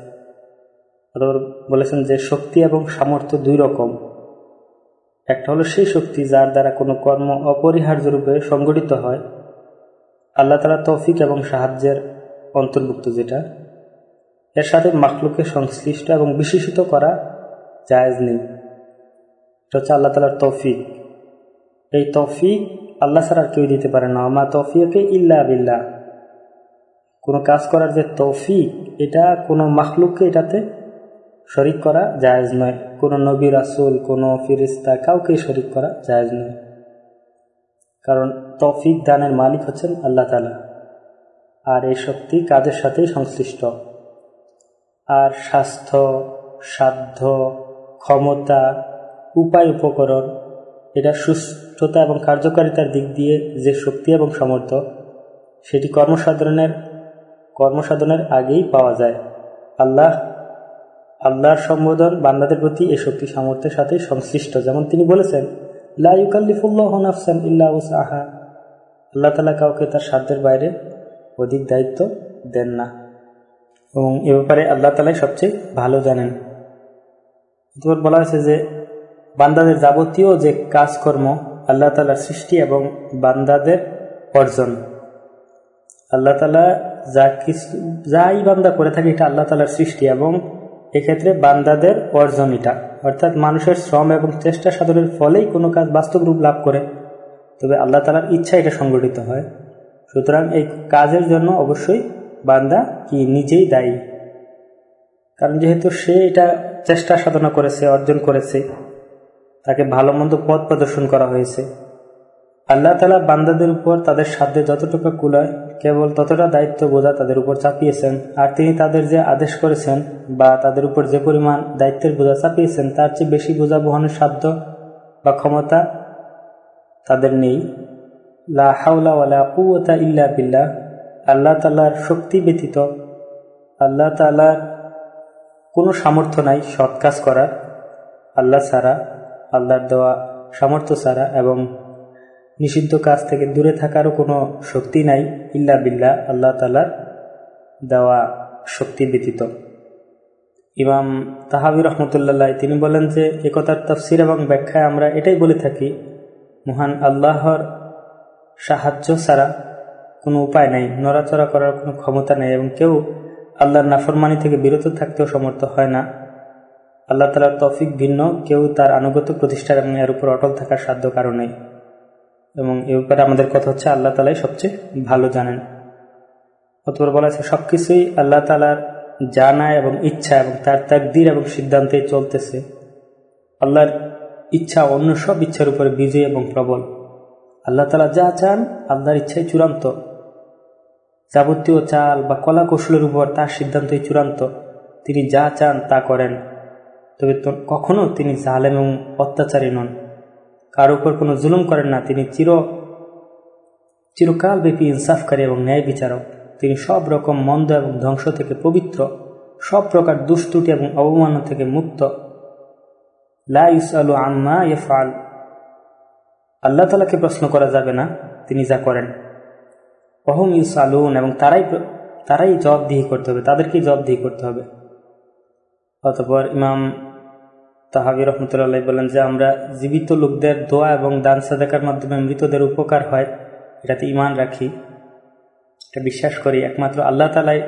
বলেছেন যে, শক্তি এবং সামর্থ্য দুই রকম। একটা হলো সেই শক্তি যার দ্বারা কোনো কর্ম অপরিহার্য রূপে সংগঠিত হয়। আল্লাহ তালা তৌফিক এবং সাহায্যের অন্তর্ভুক্ত যেটা। এর সাথে মাকলুকে সংশ্লিষ্ট এবং বিশেষিত করা জায়জ নেই। এটা হচ্ছে আল্লাহ তালার তৌফিক। এই তৌফিক আল্লাহ ছাড়া কেউ দিতে পারে না। আমা তৌফিকে ইল্লা বিল্লাহ। কোনো কাজ করার যে তৌফিক, এটা কোনো মাখলুককে এটাতে শরিক করা জায়েজ নয়। কোনো নবী রাসুল, কোনো ফিরিস্তা কাউকে শরিক করা জায়েজ নয়। কারণ তৌফিক দানের মালিক হচ্ছেন আল্লাহ তালা আর এই শক্তি কাজের সাথেই সংশ্লিষ্ট? আর স্বাস্থ্য, সাধ্য, ক্ষমতা, উপায় উপকরণ, এটা সুস্থতা এবং কার্যকারিতার দিক দিয়ে যে শক্তি এবং সমর্থ সেটি কর্মসাধনের কর্মসাধনের আগেই পাওয়া যায়। আল্লাহ, আল্লাহর সম্বোধন বান্দাদের প্রতি এই শক্তি সামর্থ্যের সাথে সংশ্লিষ্ট। যেমন তিনি বলেছেন লাইকাল্লিফুল্লাহ নাফসান ইল্লা আহা আল্লাহ তালা কাউকে তার সাধ্যের বাইরে অধিক দায়িত্ব দেন না। এবং এ ব্যাপারে আল্লাহ তালাই সবচেয়ে ভালো জানেন। তোর বলা হয়েছে যে, বান্দাদের যাবতীয় যে কাজকর্ম আল্লাহ তালার সৃষ্টি এবং বান্দাদের অর্জন। আল্লাহ তালা যা কিছু, যাই বান্দা করে থাকে, এটা আল্লাহ তালার সৃষ্টি এবং এক্ষেত্রে বান্দাদের অর্জন এটা। অর্থাৎ মানুষের শ্রম এবং চেষ্টা সাধনের ফলেই কোনো কাজ বাস্তব রূপ লাভ করে। তবে আল্লাহ তালার ইচ্ছা এটা সংগঠিত হয়। সুতরাং এই কাজের জন্য অবশ্যই বান্দা কি নিজেই দায়ী। কারণ যেহেতু সে এটা চেষ্টা সাধনা করেছে, অর্জন করেছে, তাকে ভালো মন্দ পথ প্রদর্শন করা হয়েছে। আল্লাহ তালা বান্দাদের উপর তাদের সাধ্যে যতটুকু কুলায় কেবল ততটা দায়িত্ব বোঝা তাদের উপর চাপিয়েছেন। আর তিনি তাদের যে আদেশ করেছেন বা তাদের উপর যে পরিমাণ দায়িত্বের বোঝা চাপিয়েছেন, তার চেয়ে বেশি বোঝা বহনের সাধ্য বা ক্ষমতা তাদের নেই। লা হাওলা ওয়ালা ইল্লা বিল্লাহ। আল্লাহ তালার শক্তি ব্যতীত আল্লাহ তালার কোনো সামর্থ্য নাই সৎ কাজ করার আল্লাহ ছাড়া, আল্লাহর দেওয়া সামর্থ্য ছাড়া এবং নিষিদ্ধ কাজ থেকে দূরে থাকারও কোনো শক্তি নাই ইল্লা বিল্লা আল্লাহ তালার দেওয়া শক্তি ব্যতীত। ইমাম তাহাবি রহমতুল্লাহ, তিনি বলেন যে একতার তফসির এবং ব্যাখ্যায় আমরা এটাই বলে থাকি, মহান আল্লাহর সাহায্য ছাড়া কোনো উপায় নেই, নড়াচড়া করার কোনো ক্ষমতা নেই এবং কেউ আল্লাহর নাফরমানি থেকে বিরত থাকতেও সমর্থ হয় না। আল্লাহ তালার তফিক ভিন্ন, কেউ তার আনুগত্য প্রতিষ্ঠার এবং এর উপর অটল থাকার সাধ্য কারণে এবং এ ব্যাপারে আমাদের কথা হচ্ছে, আল্লাহ তালাই সবচেয়ে ভালো জানেন। অতপর বলা আছে সব কিছুই আল্লাহ তালার জানা এবং ইচ্ছা এবং তার তাকদির এবং সিদ্ধান্তে চলতেছে। আল্লাহর ইচ্ছা অন্য সব ইচ্ছার উপরে বিজয়ী এবং প্রবল। আল্লাহ তালা যা চান আল্লাহর ইচ্ছাই চূড়ান্ত। যাবতীয় চাল বা কলা কৌশলের উপর তার সিদ্ধান্তই চূড়ান্ত। তিনি যা চান তা করেন। তবে কখনো তিনি জালেম এবং অত্যাচারী নন। কার উপর কোনো জুলুম করেন না। তিনি চির, চিরকাল ব্যাপী ইনসাফকারী এবং ন্যায় বিচারক। তিনি সব রকম মন্দ এবং ধ্বংস থেকে পবিত্র। সব প্রকার দুষ্টুটি এবং অবমান থেকে মুক্ত। লাইস আলু আম্মা ইফাল আল্লাহ তালাকে প্রশ্ন করা যাবে না, তিনি যা করেন। অহম ইউস আলুন এবং তারাই তারাই জবাবদিহি করতে হবে, তাদেরকেই জবাবদিহি করতে হবে। অতপর ইমাম তাহাবি রহমতুল্লাহ বলেন যে, আমরা জীবিত লোকদের দোয়া এবং দান সাদাকার মাধ্যমে মৃতদের উপকার হয়, এটাতে ইমান রাখি। এটা বিশ্বাস করি, একমাত্র আল্লাহ তালাই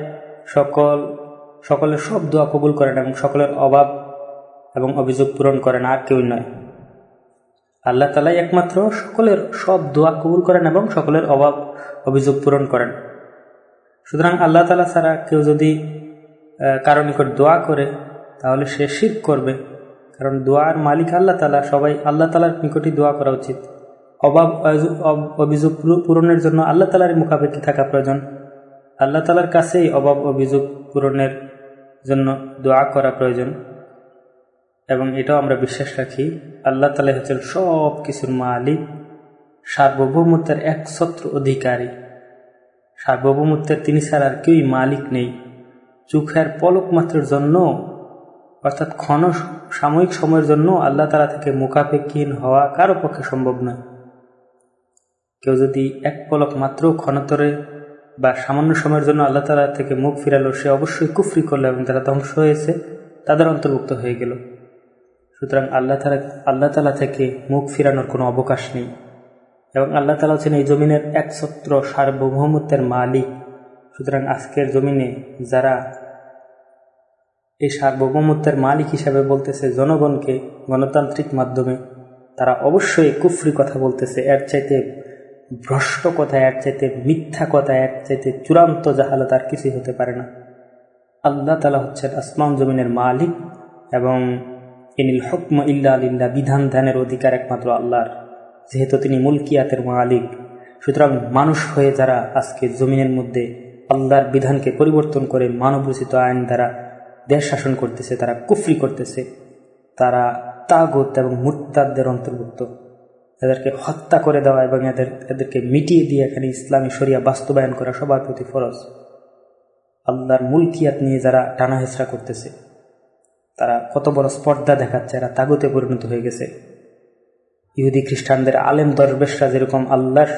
সকল, সকলের সব দোয়া কবুল করেন এবং সকলের অভাব এবং অভিযোগ পূরণ করেন, আর কেউ নয়। আল্লাহ তালাই একমাত্র সকলের সব দোয়া কবুল করেন এবং সকলের অভাব অভিযোগ পূরণ করেন। সুতরাং আল্লাহ তালা ছাড়া কেউ যদি কারও নিকট দোয়া করে, তাহলে সে শির করবে। কারণ দোয়ার মালিক আল্লাহ তালা সবাই আল্লাহ তালার নিকটই দোয়া করা উচিত। অভাব অভিযোগ পূরণের জন্য আল্লাহ তালার মুখাপেক্ষি থাকা প্রয়োজন। আল্লাহ তালার কাছেই অভাব, অভিযোগ পূরণের জন্য দোয়া করা প্রয়োজন। এবং এটাও আমরা বিশ্বাস রাখি, আল্লাহ তালা হচ্ছেন সব কিছুর মালিক, সার্বভৌমত্বের একছত্র অধিকারী। সার্বভৌমত্বের তিনি ছাড়া আর কেউই মালিক নেই। চোখের পলক মাত্রের জন্য, অর্থাৎ ক্ষণ সাময়িক সময়ের জন্য আল্লাহ তালা থেকে মুখাপেক্ষীন হওয়া কারও পক্ষে সম্ভব নয় কেউ যদি এক পলক মাত্র ক্ষণতরে বা সামান্য সময়ের জন্য আল্লাহ তালা থেকে মুখ ফিরালো, সে অবশ্যই কুফরি করল এবং তারা ধ্বংস হয়েছে, তাদের অন্তর্ভুক্ত হয়ে গেল। সুতরাং আল্লাহ তালা আল্লাহ তালা থেকে মুখ ফিরানোর কোনো অবকাশ নেই। এবং আল্লাহ তালা হচ্ছেন এই জমিনের একছত্র সার্বভৌমত্বের মালিক। সুতরাং আজকের জমিনে যারা এই সার্বভৌমত্বের মালিক হিসাবে বলতেছে জনগণকে গণতান্ত্রিক মাধ্যমে, তারা অবশ্যই কুফরি কথা বলতেছে, এর চাইতে ভ্রষ্ট কথা, এর চাইতে মিথ্যা কথা, এর চাইতে চূড়ান্ত জাহালত আর কিছুই হতে পারে না। আল্লাহ তালা হচ্ছেন আসমান জমিনের মালিক এবং ইনিল হকম ইল্লা আলিল্লা বিধান ধ্যানের অধিকার একমাত্র আল্লাহর, যেহেতু তিনি মুলকিয়াতের মালিক। সুতরাং মানুষ হয়ে যারা আজকে জমিনের মধ্যে আল্লাহর বিধানকে পরিবর্তন করে মানবরচিত আইন দ্বারা দেশ শাসন করতেছে, তারা কুফরি করতেছে, তারা তাগত এবং মুরতাদের অন্তর্ভুক্ত। এদেরকে হত্যা করে দেওয়া এবং এদের, এদেরকে মিটিয়ে দিয়ে এখানে ইসলামী শরিয়া বাস্তবায়ন করা সবার প্রতি ফরজ। আল্লাহর মুলকিয়াত নিয়ে যারা টানা হেসরা করতেছে তারা কত বড় স্পর্ধা দেখাচ্ছে, এরা তাগুতে পরিণত হয়ে গেছে। ইহুদি খ্রিস্টানদের আলেম দরবেশরা যেরকম আল্লাহর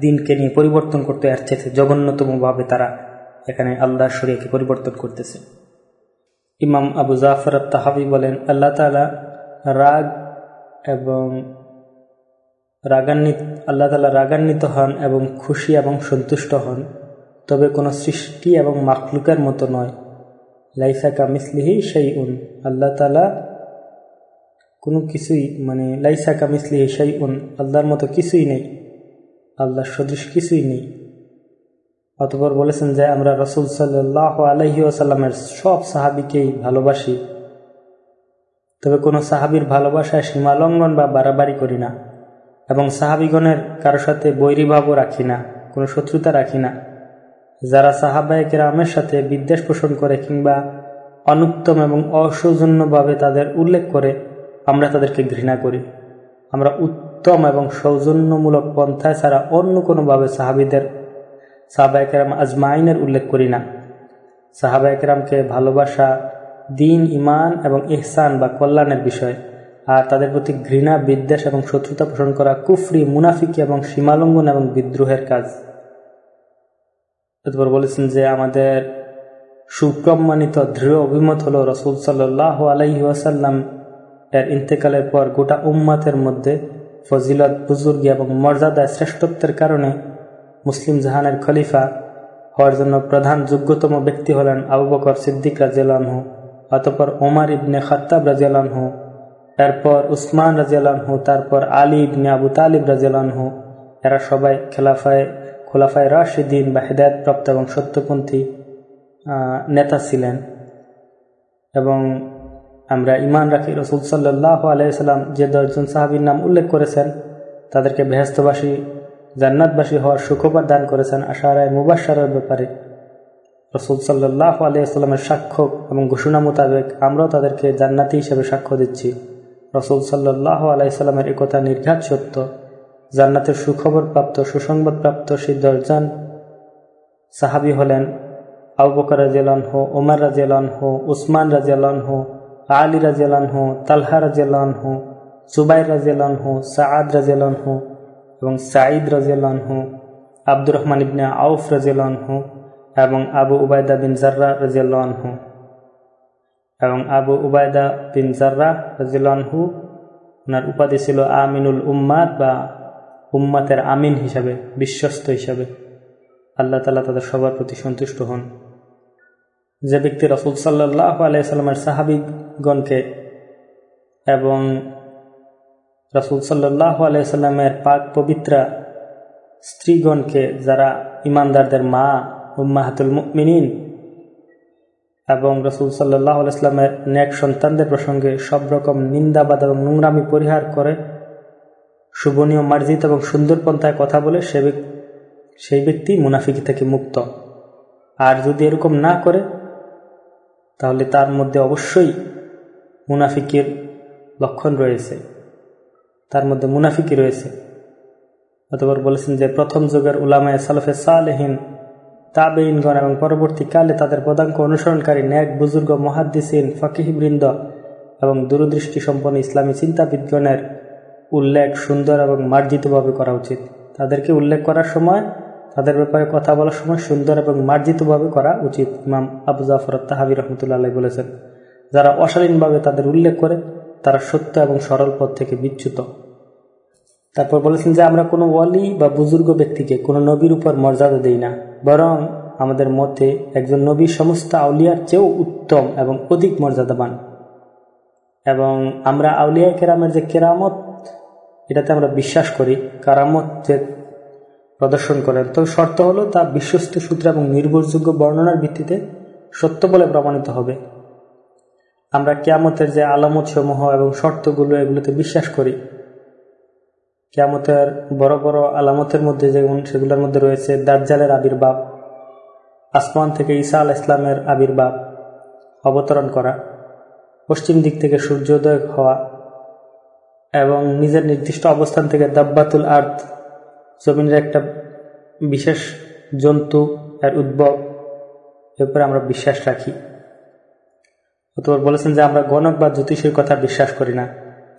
দিনকে নিয়ে পরিবর্তন করতে আসছে জঘন্যতমভাবে তারা এখানে আল্লাহর শরিয়াকে পরিবর্তন করতেছে। ইমাম আবু জাফর তাহাবি বলেন, আল্লাহ তালা রাগ এবং রাগান্বিত, আল্লাহ তালা রাগান্বিত হন এবং খুশি এবং সন্তুষ্ট হন। তবে কোনো সৃষ্টি এবং মাকলুকের মতো নয়। লাইসাকা মিসলিহি সেই উন আল্লাহ তালা কোনো কিছুই মানে লাইসাকা মিসলিহি সেই উন আল্লাহর মতো কিছুই নেই। আল্লাহর সদৃশ কিছুই নেই। অতপর বলেছেন যে, আমরা রসুল সাল্লাহ আলহি আসাল্লামের সব সাহাবিকেই ভালোবাসি। তবে কোনো সাহাবির ভালোবাসায় সীমালঙ্ঘন বা বাড়াবাড়ি করি না। এবং সাহাবিগণের কারোর সাথে বৈরীভাবও রাখি না, কোনো শত্রুতা রাখি না। যারা সাহাবায়ক রামের সাথে বিদ্বেষ পোষণ করে কিংবা অনুত্তম এবং অসৌজন্যভাবে তাদের উল্লেখ করে, আমরা তাদেরকে ঘৃণা করি। আমরা উত্তম এবং সৌজন্যমূলক পন্থায় ছাড়া অন্য কোনোভাবে সাহাবিদের সাহাবায়কেরাম আজমাইনের উল্লেখ করি না। সাহাবায়কেরামকে ভালোবাসা, দিন ইমান এবং ইহসান বা কল্যাণের বিষয় আর তাদের প্রতি ঘৃণা, বিদ্বেষ এবং শত্রুতা পোষণ করা কুফরি, মুনাফিকি এবং সীমালঙ্ঘন এবং বিদ্রোহের কাজ। এরপর বলেছেন যে আমাদের সুপ্রমাণিত দৃঢ় অভিমত হল রসুল সাল্লাহ আলাইহি ওয়াসাল্লাম এর ইন্তেকালের পর গোটা উম্মাতের মধ্যে ফজিলত, বুজুর্গি এবং মর্যাদায় শ্রেষ্ঠত্বের কারণে মুসলিম জাহানের খলিফা হওয়ার জন্য প্রধান যোগ্যতম ব্যক্তি হলেন আবু বকর সিদ্দিক রাজিয়ালহু অতপর ওমার ইবনে খত্তাব রাজিয়ালহু এরপর উসমান রাজিয়ালহু তারপর আলী ইবনে আবু তালিব রাজিয়ালহু এরা সবাই খেলাফায় খোলাফায় রাশিদিন বা হেদায়তপ্রাপ্ত এবং সত্যপন্থী নেতা ছিলেন। এবং আমরা ইমান রাখি। রসুল সাল্লাহ আলাইসাল্লাম যে দশজন সাহাবির নাম উল্লেখ করেছেন, তাদেরকে বেহস্তবাসী জান্নাতবাসী হওয়ার সুখবর দান করেছেন আশারায় মুবাসারের ব্যাপারে। রসুল সাল্লাহ আলিয়াস্লামের সাক্ষ্য এবং ঘোষণা মোতাবেক আমরাও তাদেরকে জান্নাতি হিসেবে সাক্ষ্য দিচ্ছি। রসুল সাল্লাহ আলাইসাল্লামের একথা নির্ঘাত সত্য। জান্নাতের সুখবর প্রাপ্ত, সুসংবাদ প্রাপ্ত সেই দশজন সাহাবি হলেন আবু বকর রাজিয়ালহ ওমর রাজিয়ালহ উসমান রাজিয়ালহ আলী রাজিয়ালহ তালহা রাজিয়ালহ সুবাইর রাজিয়ালহ সাদ রাজিয়ালহ এবং সাঈদ রাজিয়ালহ আব্দুর রহমান ইবনে আউফ রাজিয়ালহ এবং আবু উবায়দা বিন জার্রা রাজিয়ালহ এবং আবু উবায়দা বিন জার্রা রাজিয়ালহু ওনার উপাধি ছিল আমিনুল উম্মাদ বা উম্মাতের আমিন হিসাবে, বিশ্বস্ত হিসাবে আল্লাহ তালা তাদের সবার প্রতি সন্তুষ্ট হন। যে ব্যক্তি রসুল সাল্লাহ আলাইসাল্লামের সাহাবিগণকে এবং রসুল সাল্লাহ আলাইসাল্লামের পাক পবিত্রা স্ত্রীগণকে, যারা ইমানদারদের মা, উম্মাহাতুল মিনিন এবং রসুল সাল্লাহ আলাইস্লামের নেক সন্তানদের প্রসঙ্গে সব রকম নিন্দাবাদ এবং নোংরামি পরিহার করে শুভনীয় মার্জিত এবং সুন্দর পন্থায় কথা বলে সে সেই ব্যক্তি মুনাফিকি থেকে মুক্ত। আর যদি এরকম না করে, তাহলে তার মধ্যে অবশ্যই মুনাফিকের লক্ষণ রয়েছে। তার মধ্যে মুনাফিকি রয়েছে। অতবার বলেছেন যে, প্রথম যুগের উলামায় সালফে সালেহীন তাবেইনগণ এবং পরবর্তীকালে তাদের পদাঙ্ক অনুসরণকারী ন্যাক বুজুর্গ, মহাদ্দিসিন ফকিহিবৃন্দ এবং দূরদৃষ্টি সম্পন্ন ইসলামী চিন্তাবিদগণের উল্লেখ সুন্দর এবং মার্জিতভাবে করা উচিত। তাদেরকে উল্লেখ করার সময়, তাদের ব্যাপারে কথা বলার সময় সুন্দর এবং মার্জিতভাবে করা উচিত, ইমাম আবু জাফর তাহাবি রহমতুল্লাহ বলেছেন। যারা অশালীনভাবে তাদের উল্লেখ করে, তারা সত্য এবং সরল পথ থেকে বিচ্যুত। তারপর বলেছেন যে, আমরা কোনো ওয়ালি বা বুজুর্গ ব্যক্তিকে কোনো নবীর উপর মর্যাদা দিই না, বরং আমাদের মতে একজন নবী সমস্ত আউলিয়ার চেয়েও উত্তম এবং অধিক মর্যাদাবান। এবং আমরা আউলিয়া কেরামের যে কেরামত এটাতে আমরা বিশ্বাস করি কারামত যে প্রদর্শন করেন। তবে শর্ত হলো তা বিশ্বস্ত সূত্র এবং নির্ভরযোগ্য বর্ণনার ভিত্তিতে সত্য বলে প্রমাণিত হবে। আমরা কেয়ামতের যে আলামত সমূহ এবং শর্তগুলো এগুলোতে বিশ্বাস করি। কেয়ামতের বড় বড় আলামতের মধ্যে যেমন সেগুলোর মধ্যে রয়েছে দাজ্জালের আবির্ভাব, আসমান থেকে ঈসা আল ইসলামের আবির্ভাব, অবতরণ করা, পশ্চিম দিক থেকে সূর্যোদয় হওয়া এবং নিজের নির্দিষ্ট অবস্থান থেকে দাব্বাতুল আর্থ জমিনের একটা বিশেষ জন্তু এর উদ্ভব এরপরে আমরা বিশ্বাস রাখি। অতবার বলেছেন যে আমরা গণক বা জ্যোতিষের কথা বিশ্বাস করি না,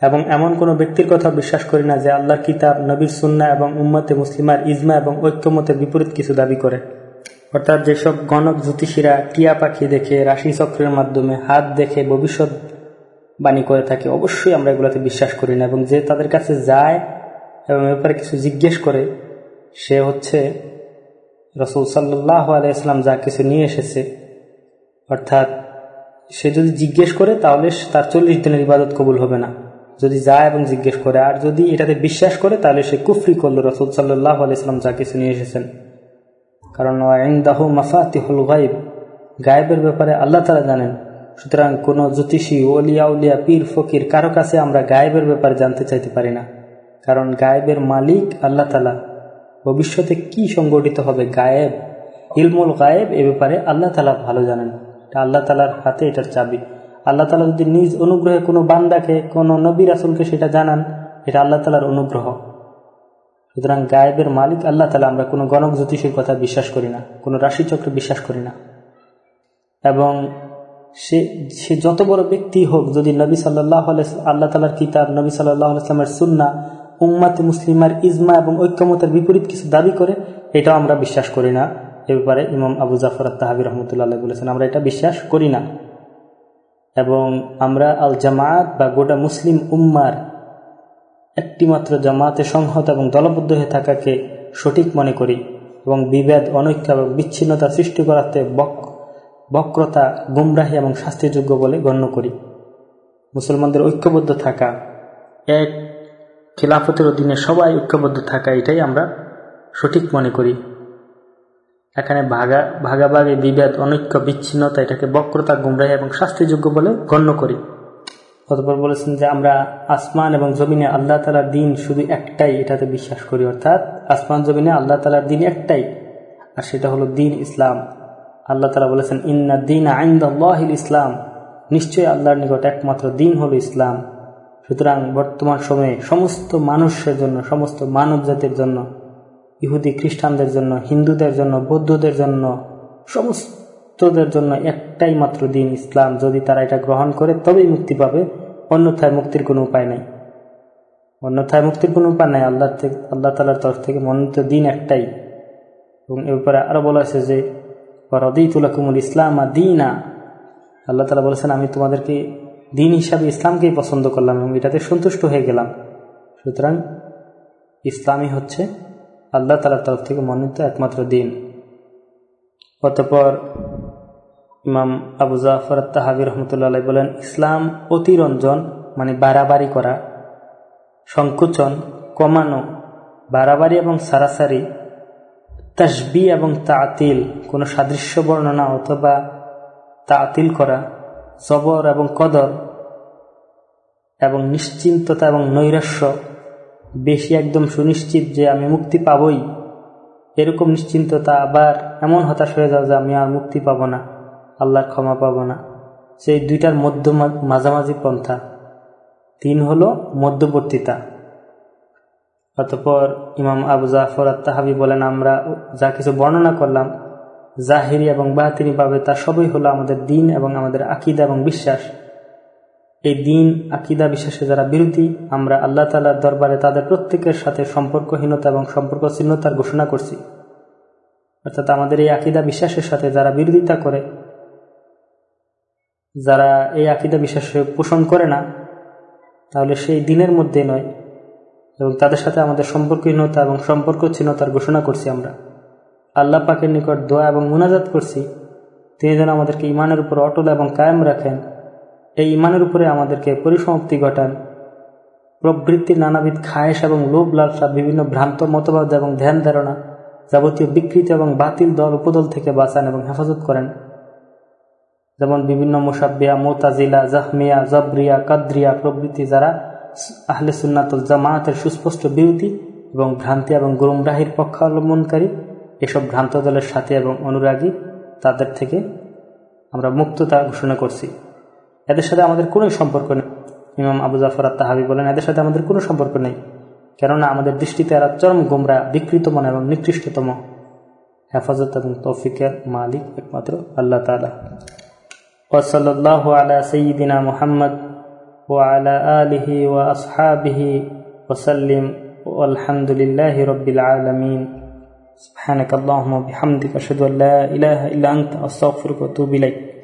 এবং এমন কোনো ব্যক্তির কথা বিশ্বাস করি না যে আল্লাহর কিতাব, নবীর সুন্না এবং উম্মতে মুসলিমার ইজমা এবং ঐক্যমতের বিপরীত কিছু দাবি করে। অর্থাৎ যেসব গণক জ্যোতিষীরা টিয়া পাখি দেখে, রাশি চক্রের মাধ্যমে হাত দেখে, ভবিষ্যৎ বাণী করে থাকে, অবশ্যই আমরা এগুলোতে বিশ্বাস করি না। এবং যে তাদের কাছে যায় এবং ব্যাপারে কিছু জিজ্ঞেস করে, সে হচ্ছে রসুল সাল্লাহ আলাইসলাম যা কিছু নিয়ে এসেছে। অর্থাৎ সে যদি জিজ্ঞেস করে, তাহলে তার চল্লিশ দিনের ইবাদত কবুল হবে না। যদি যায় এবং জিজ্ঞেস করে, আর যদি এটাতে বিশ্বাস করে, তাহলে সে কুফরি করল রসুল সাল্লাহ আলাইসলাম যা কিছু নিয়ে এসেছেন। কারণ গায়েবের ব্যাপারে আল্লাহ তালা জানেন। সুতরাং কোনো জ্যোতিষী, ওলিয়া উলিয়া, পীর, ফকির, কারও কাছে আমরা গায়েবের ব্যাপারে জানতে চাইতে পারি না। কারণ গায়েবের মালিক আল্লাহ তালা ভবিষ্যতে কি সংগঠিত হবে গায়েব? ইলমুল গায়েব এ ব্যাপারে আল্লাহ তালা ভালো জানেন। এটা আল্লাহ তালার হাতে এটার চাবি। আল্লাহ তালা যদি নিজ অনুগ্রহে কোনো বান্দাকে, কোনো নবী রাসুলকে সেটা জানান, এটা আল্লাহ তালার অনুগ্রহ। সুতরাং গায়েবের মালিক আল্লাহ তালা আমরা কোনো গণক জ্যোতিষীর কথা বিশ্বাস করি না, কোনো রাশিচক্রে বিশ্বাস করি না। এবং সে সে যত বড় ব্যক্তি হোক, যদি নবী সাল্লাহ আল্লাহ তালার কিতাব, নবী সাল্লাহ আসলামের সুন্না উম্মাতে মুসলিমার ইজমা এবং ঐক্যমতের বিপরীত কিছু দাবি করে, এটাও আমরা বিশ্বাস করি না। এ ব্যাপারে ইমাম আবু জাফর তাহাবি রহমতুল্লাহ বলেছেন, আমরা এটা বিশ্বাস করি না। এবং আমরা আল জামাত বা গোটা মুসলিম উম্মার একটিমাত্র জামাতে সংহত এবং দলবদ্ধ হয়ে থাকাকে সঠিক মনে করি এবং বিভেদ, অনৈক্য এবং বিচ্ছিন্নতা সৃষ্টি করাতে বক্রতা, গুমরাহি এবং শাস্তিযোগ্য বলে গণ্য করি। মুসলমানদের ঐক্যবদ্ধ থাকা এক খিলাফতের অধীনে সবাই ঐক্যবদ্ধ থাকা এটাই আমরা সঠিক মনে করি। এখানে ভাগা, ভাগাভাগি, বিভেদ, অনৈক্য, বিচ্ছিন্নতা এটাকে বক্রতা, গুমরাহি এবং শাস্তিযোগ্য বলে গণ্য করি। অতপর বলেছেন যে আমরা আসমান এবং জমিনে আল্লাহ তালার দিন শুধু একটাই এটাতে বিশ্বাস করি, অর্থাৎ আসমান জমিনে আল্লাহ তালার দিন একটাই, আর সেটা হলো দিন ইসলাম। আল্লাহ তালা বলেছেন, ইন্না দিন আইন্দাহিল ইসলাম। নিশ্চয়ই আল্লাহর নিকট একমাত্র দিন হলো ইসলাম। সুতরাং বর্তমান সময়ে সমস্ত মানুষের জন্য, সমস্ত মানব জাতির জন্য, ইহুদি খ্রিস্টানদের জন্য, হিন্দুদের জন্য, বৌদ্ধদের জন্য, সমস্তদের জন্য একটাই মাত্র দিন ইসলাম। যদি তারা এটা গ্রহণ করে, তবেই মুক্তি পাবে। অন্যথায় মুক্তির কোনো উপায় নেই। অন্যথায় মুক্তির কোনো উপায় নাই। আল্লাহ থেকে, আল্লাহ তালার তরফ থেকে মনোনীত দিন একটাই। এবং এ ব্যাপারে আরও বলা হয়েছে যে ইসলাম দিনা। আল্লাহ তালা বলেছেন, আমি তোমাদেরকে দিন হিসাবে ইসলামকেই পছন্দ করলাম এবং এটাতে সন্তুষ্ট হয়ে গেলাম। সুতরাং ইসলামই হচ্ছে আল্লাহ তালার তরফ থেকে মনোনীত একমাত্র দিন। অতপর ইমাম আবু জাফর তাহাবি রহমতুল্লাহ বলেন, ইসলাম অতিরঞ্জন মানে বাড়াবাড়ি করা, সংকোচন কমানো, বাড়াবাড়ি এবং সারাসারি তাসবি এবং তাতিল, কোনো সাদৃশ্য বর্ণনা অথবা তাতিল করা, জবর এবং কদর এবং নিশ্চিন্ততা এবং নৈরাশ্য বেশি একদম সুনিশ্চিত যে আমি মুক্তি পাবই। এরকম নিশ্চিন্ততা আবার এমন হতাশ হয়ে যাও যে আমি আর মুক্তি পাবো না আল্লাহর ক্ষমা পাবো না। সেই দুইটার মধ্য মাঝামাঝি পন্থা। তিন হলো মধ্যবর্তিতা। অতপর ইমাম আবু জাফর তাহাবি বলেন, আমরা যা কিছু বর্ণনা করলাম, জাহিরি এবং বাহাতিনিভাবে তা সবই হলো আমাদের দিন এবং আমাদের আকিদা এবং বিশ্বাস। এই দিন, আকিদা, বিশ্বাসে যারা বিরোধী, আমরা আল্লাহ তালার দরবারে তাদের প্রত্যেকের সাথে সম্পর্কহীনতা এবং সম্পর্ক চিহ্নতার ঘোষণা করছি। অর্থাৎ আমাদের এই আকিদা বিশ্বাসের সাথে যারা বিরোধিতা করে, যারা এই আকিদা বিশ্বাসে পোষণ করে না, তাহলে সেই দিনের মধ্যে নয় এবং তাদের সাথে আমাদের সম্পর্কহীনতা এবং সম্পর্ক চিহ্নতার ঘোষণা করছি আমরা। আল্লাহ পাকের নিকট দোয়া এবং মুনাজাত করছি। তিনি যেন আমাদেরকে ইমানের উপর অটল এবং কায়েম রাখেন। এই ইমানের উপরে আমাদেরকে পরিসমাপ্তি ঘটান। প্রবৃত্তির নানাবিধ খায়েশ এবং লোভ লালসা, বিভিন্ন ভ্রান্ত মতবাদ এবং ধ্যান ধারণা যাবতীয় বিকৃতি এবং বাতিল দল উপদল থেকে বাঁচান এবং হেফাজত করেন। যেমন বিভিন্ন মুসাব্বিয়া, মোতাজিলা, জাহমিয়া, জবরিয়া, কাদ্রিয়া প্রভৃতি যারা আহলে সুন্নাতুল জামায়াতের সুস্পষ্ট বিরোধী এবং ভ্রান্তি এবং গুরুমরাহির পক্ষাবলম্বনকারী এসব ভ্রান্ত দলের সাথে এবং অনুরাগী তাদের থেকে আমরা মুক্ততা ঘোষণা করছি। এদের সাথে আমাদের কোনো সম্পর্ক নেই। ইমাম আবু জাফর তাহাবি বলেন, এদের সাথে আমাদের কোনো সম্পর্ক নেই। কেননা আমাদের দৃষ্টিতে এরা চরম গোমরা বিকৃত মনে এবং নিকৃষ্টতম। হেফাজত এবং তৌফিকের মালিক একমাত্র আল্লাহ তালা ওসল্লাহ আলা সঈদিনা মোহাম্মদ وعلى آله وأصحابه وسلم والحمد لله رب العالمين. سبحانك اللهم وبحمدك أشهد أن لا إله إلا أنت أستغفرك وأتوب إليك.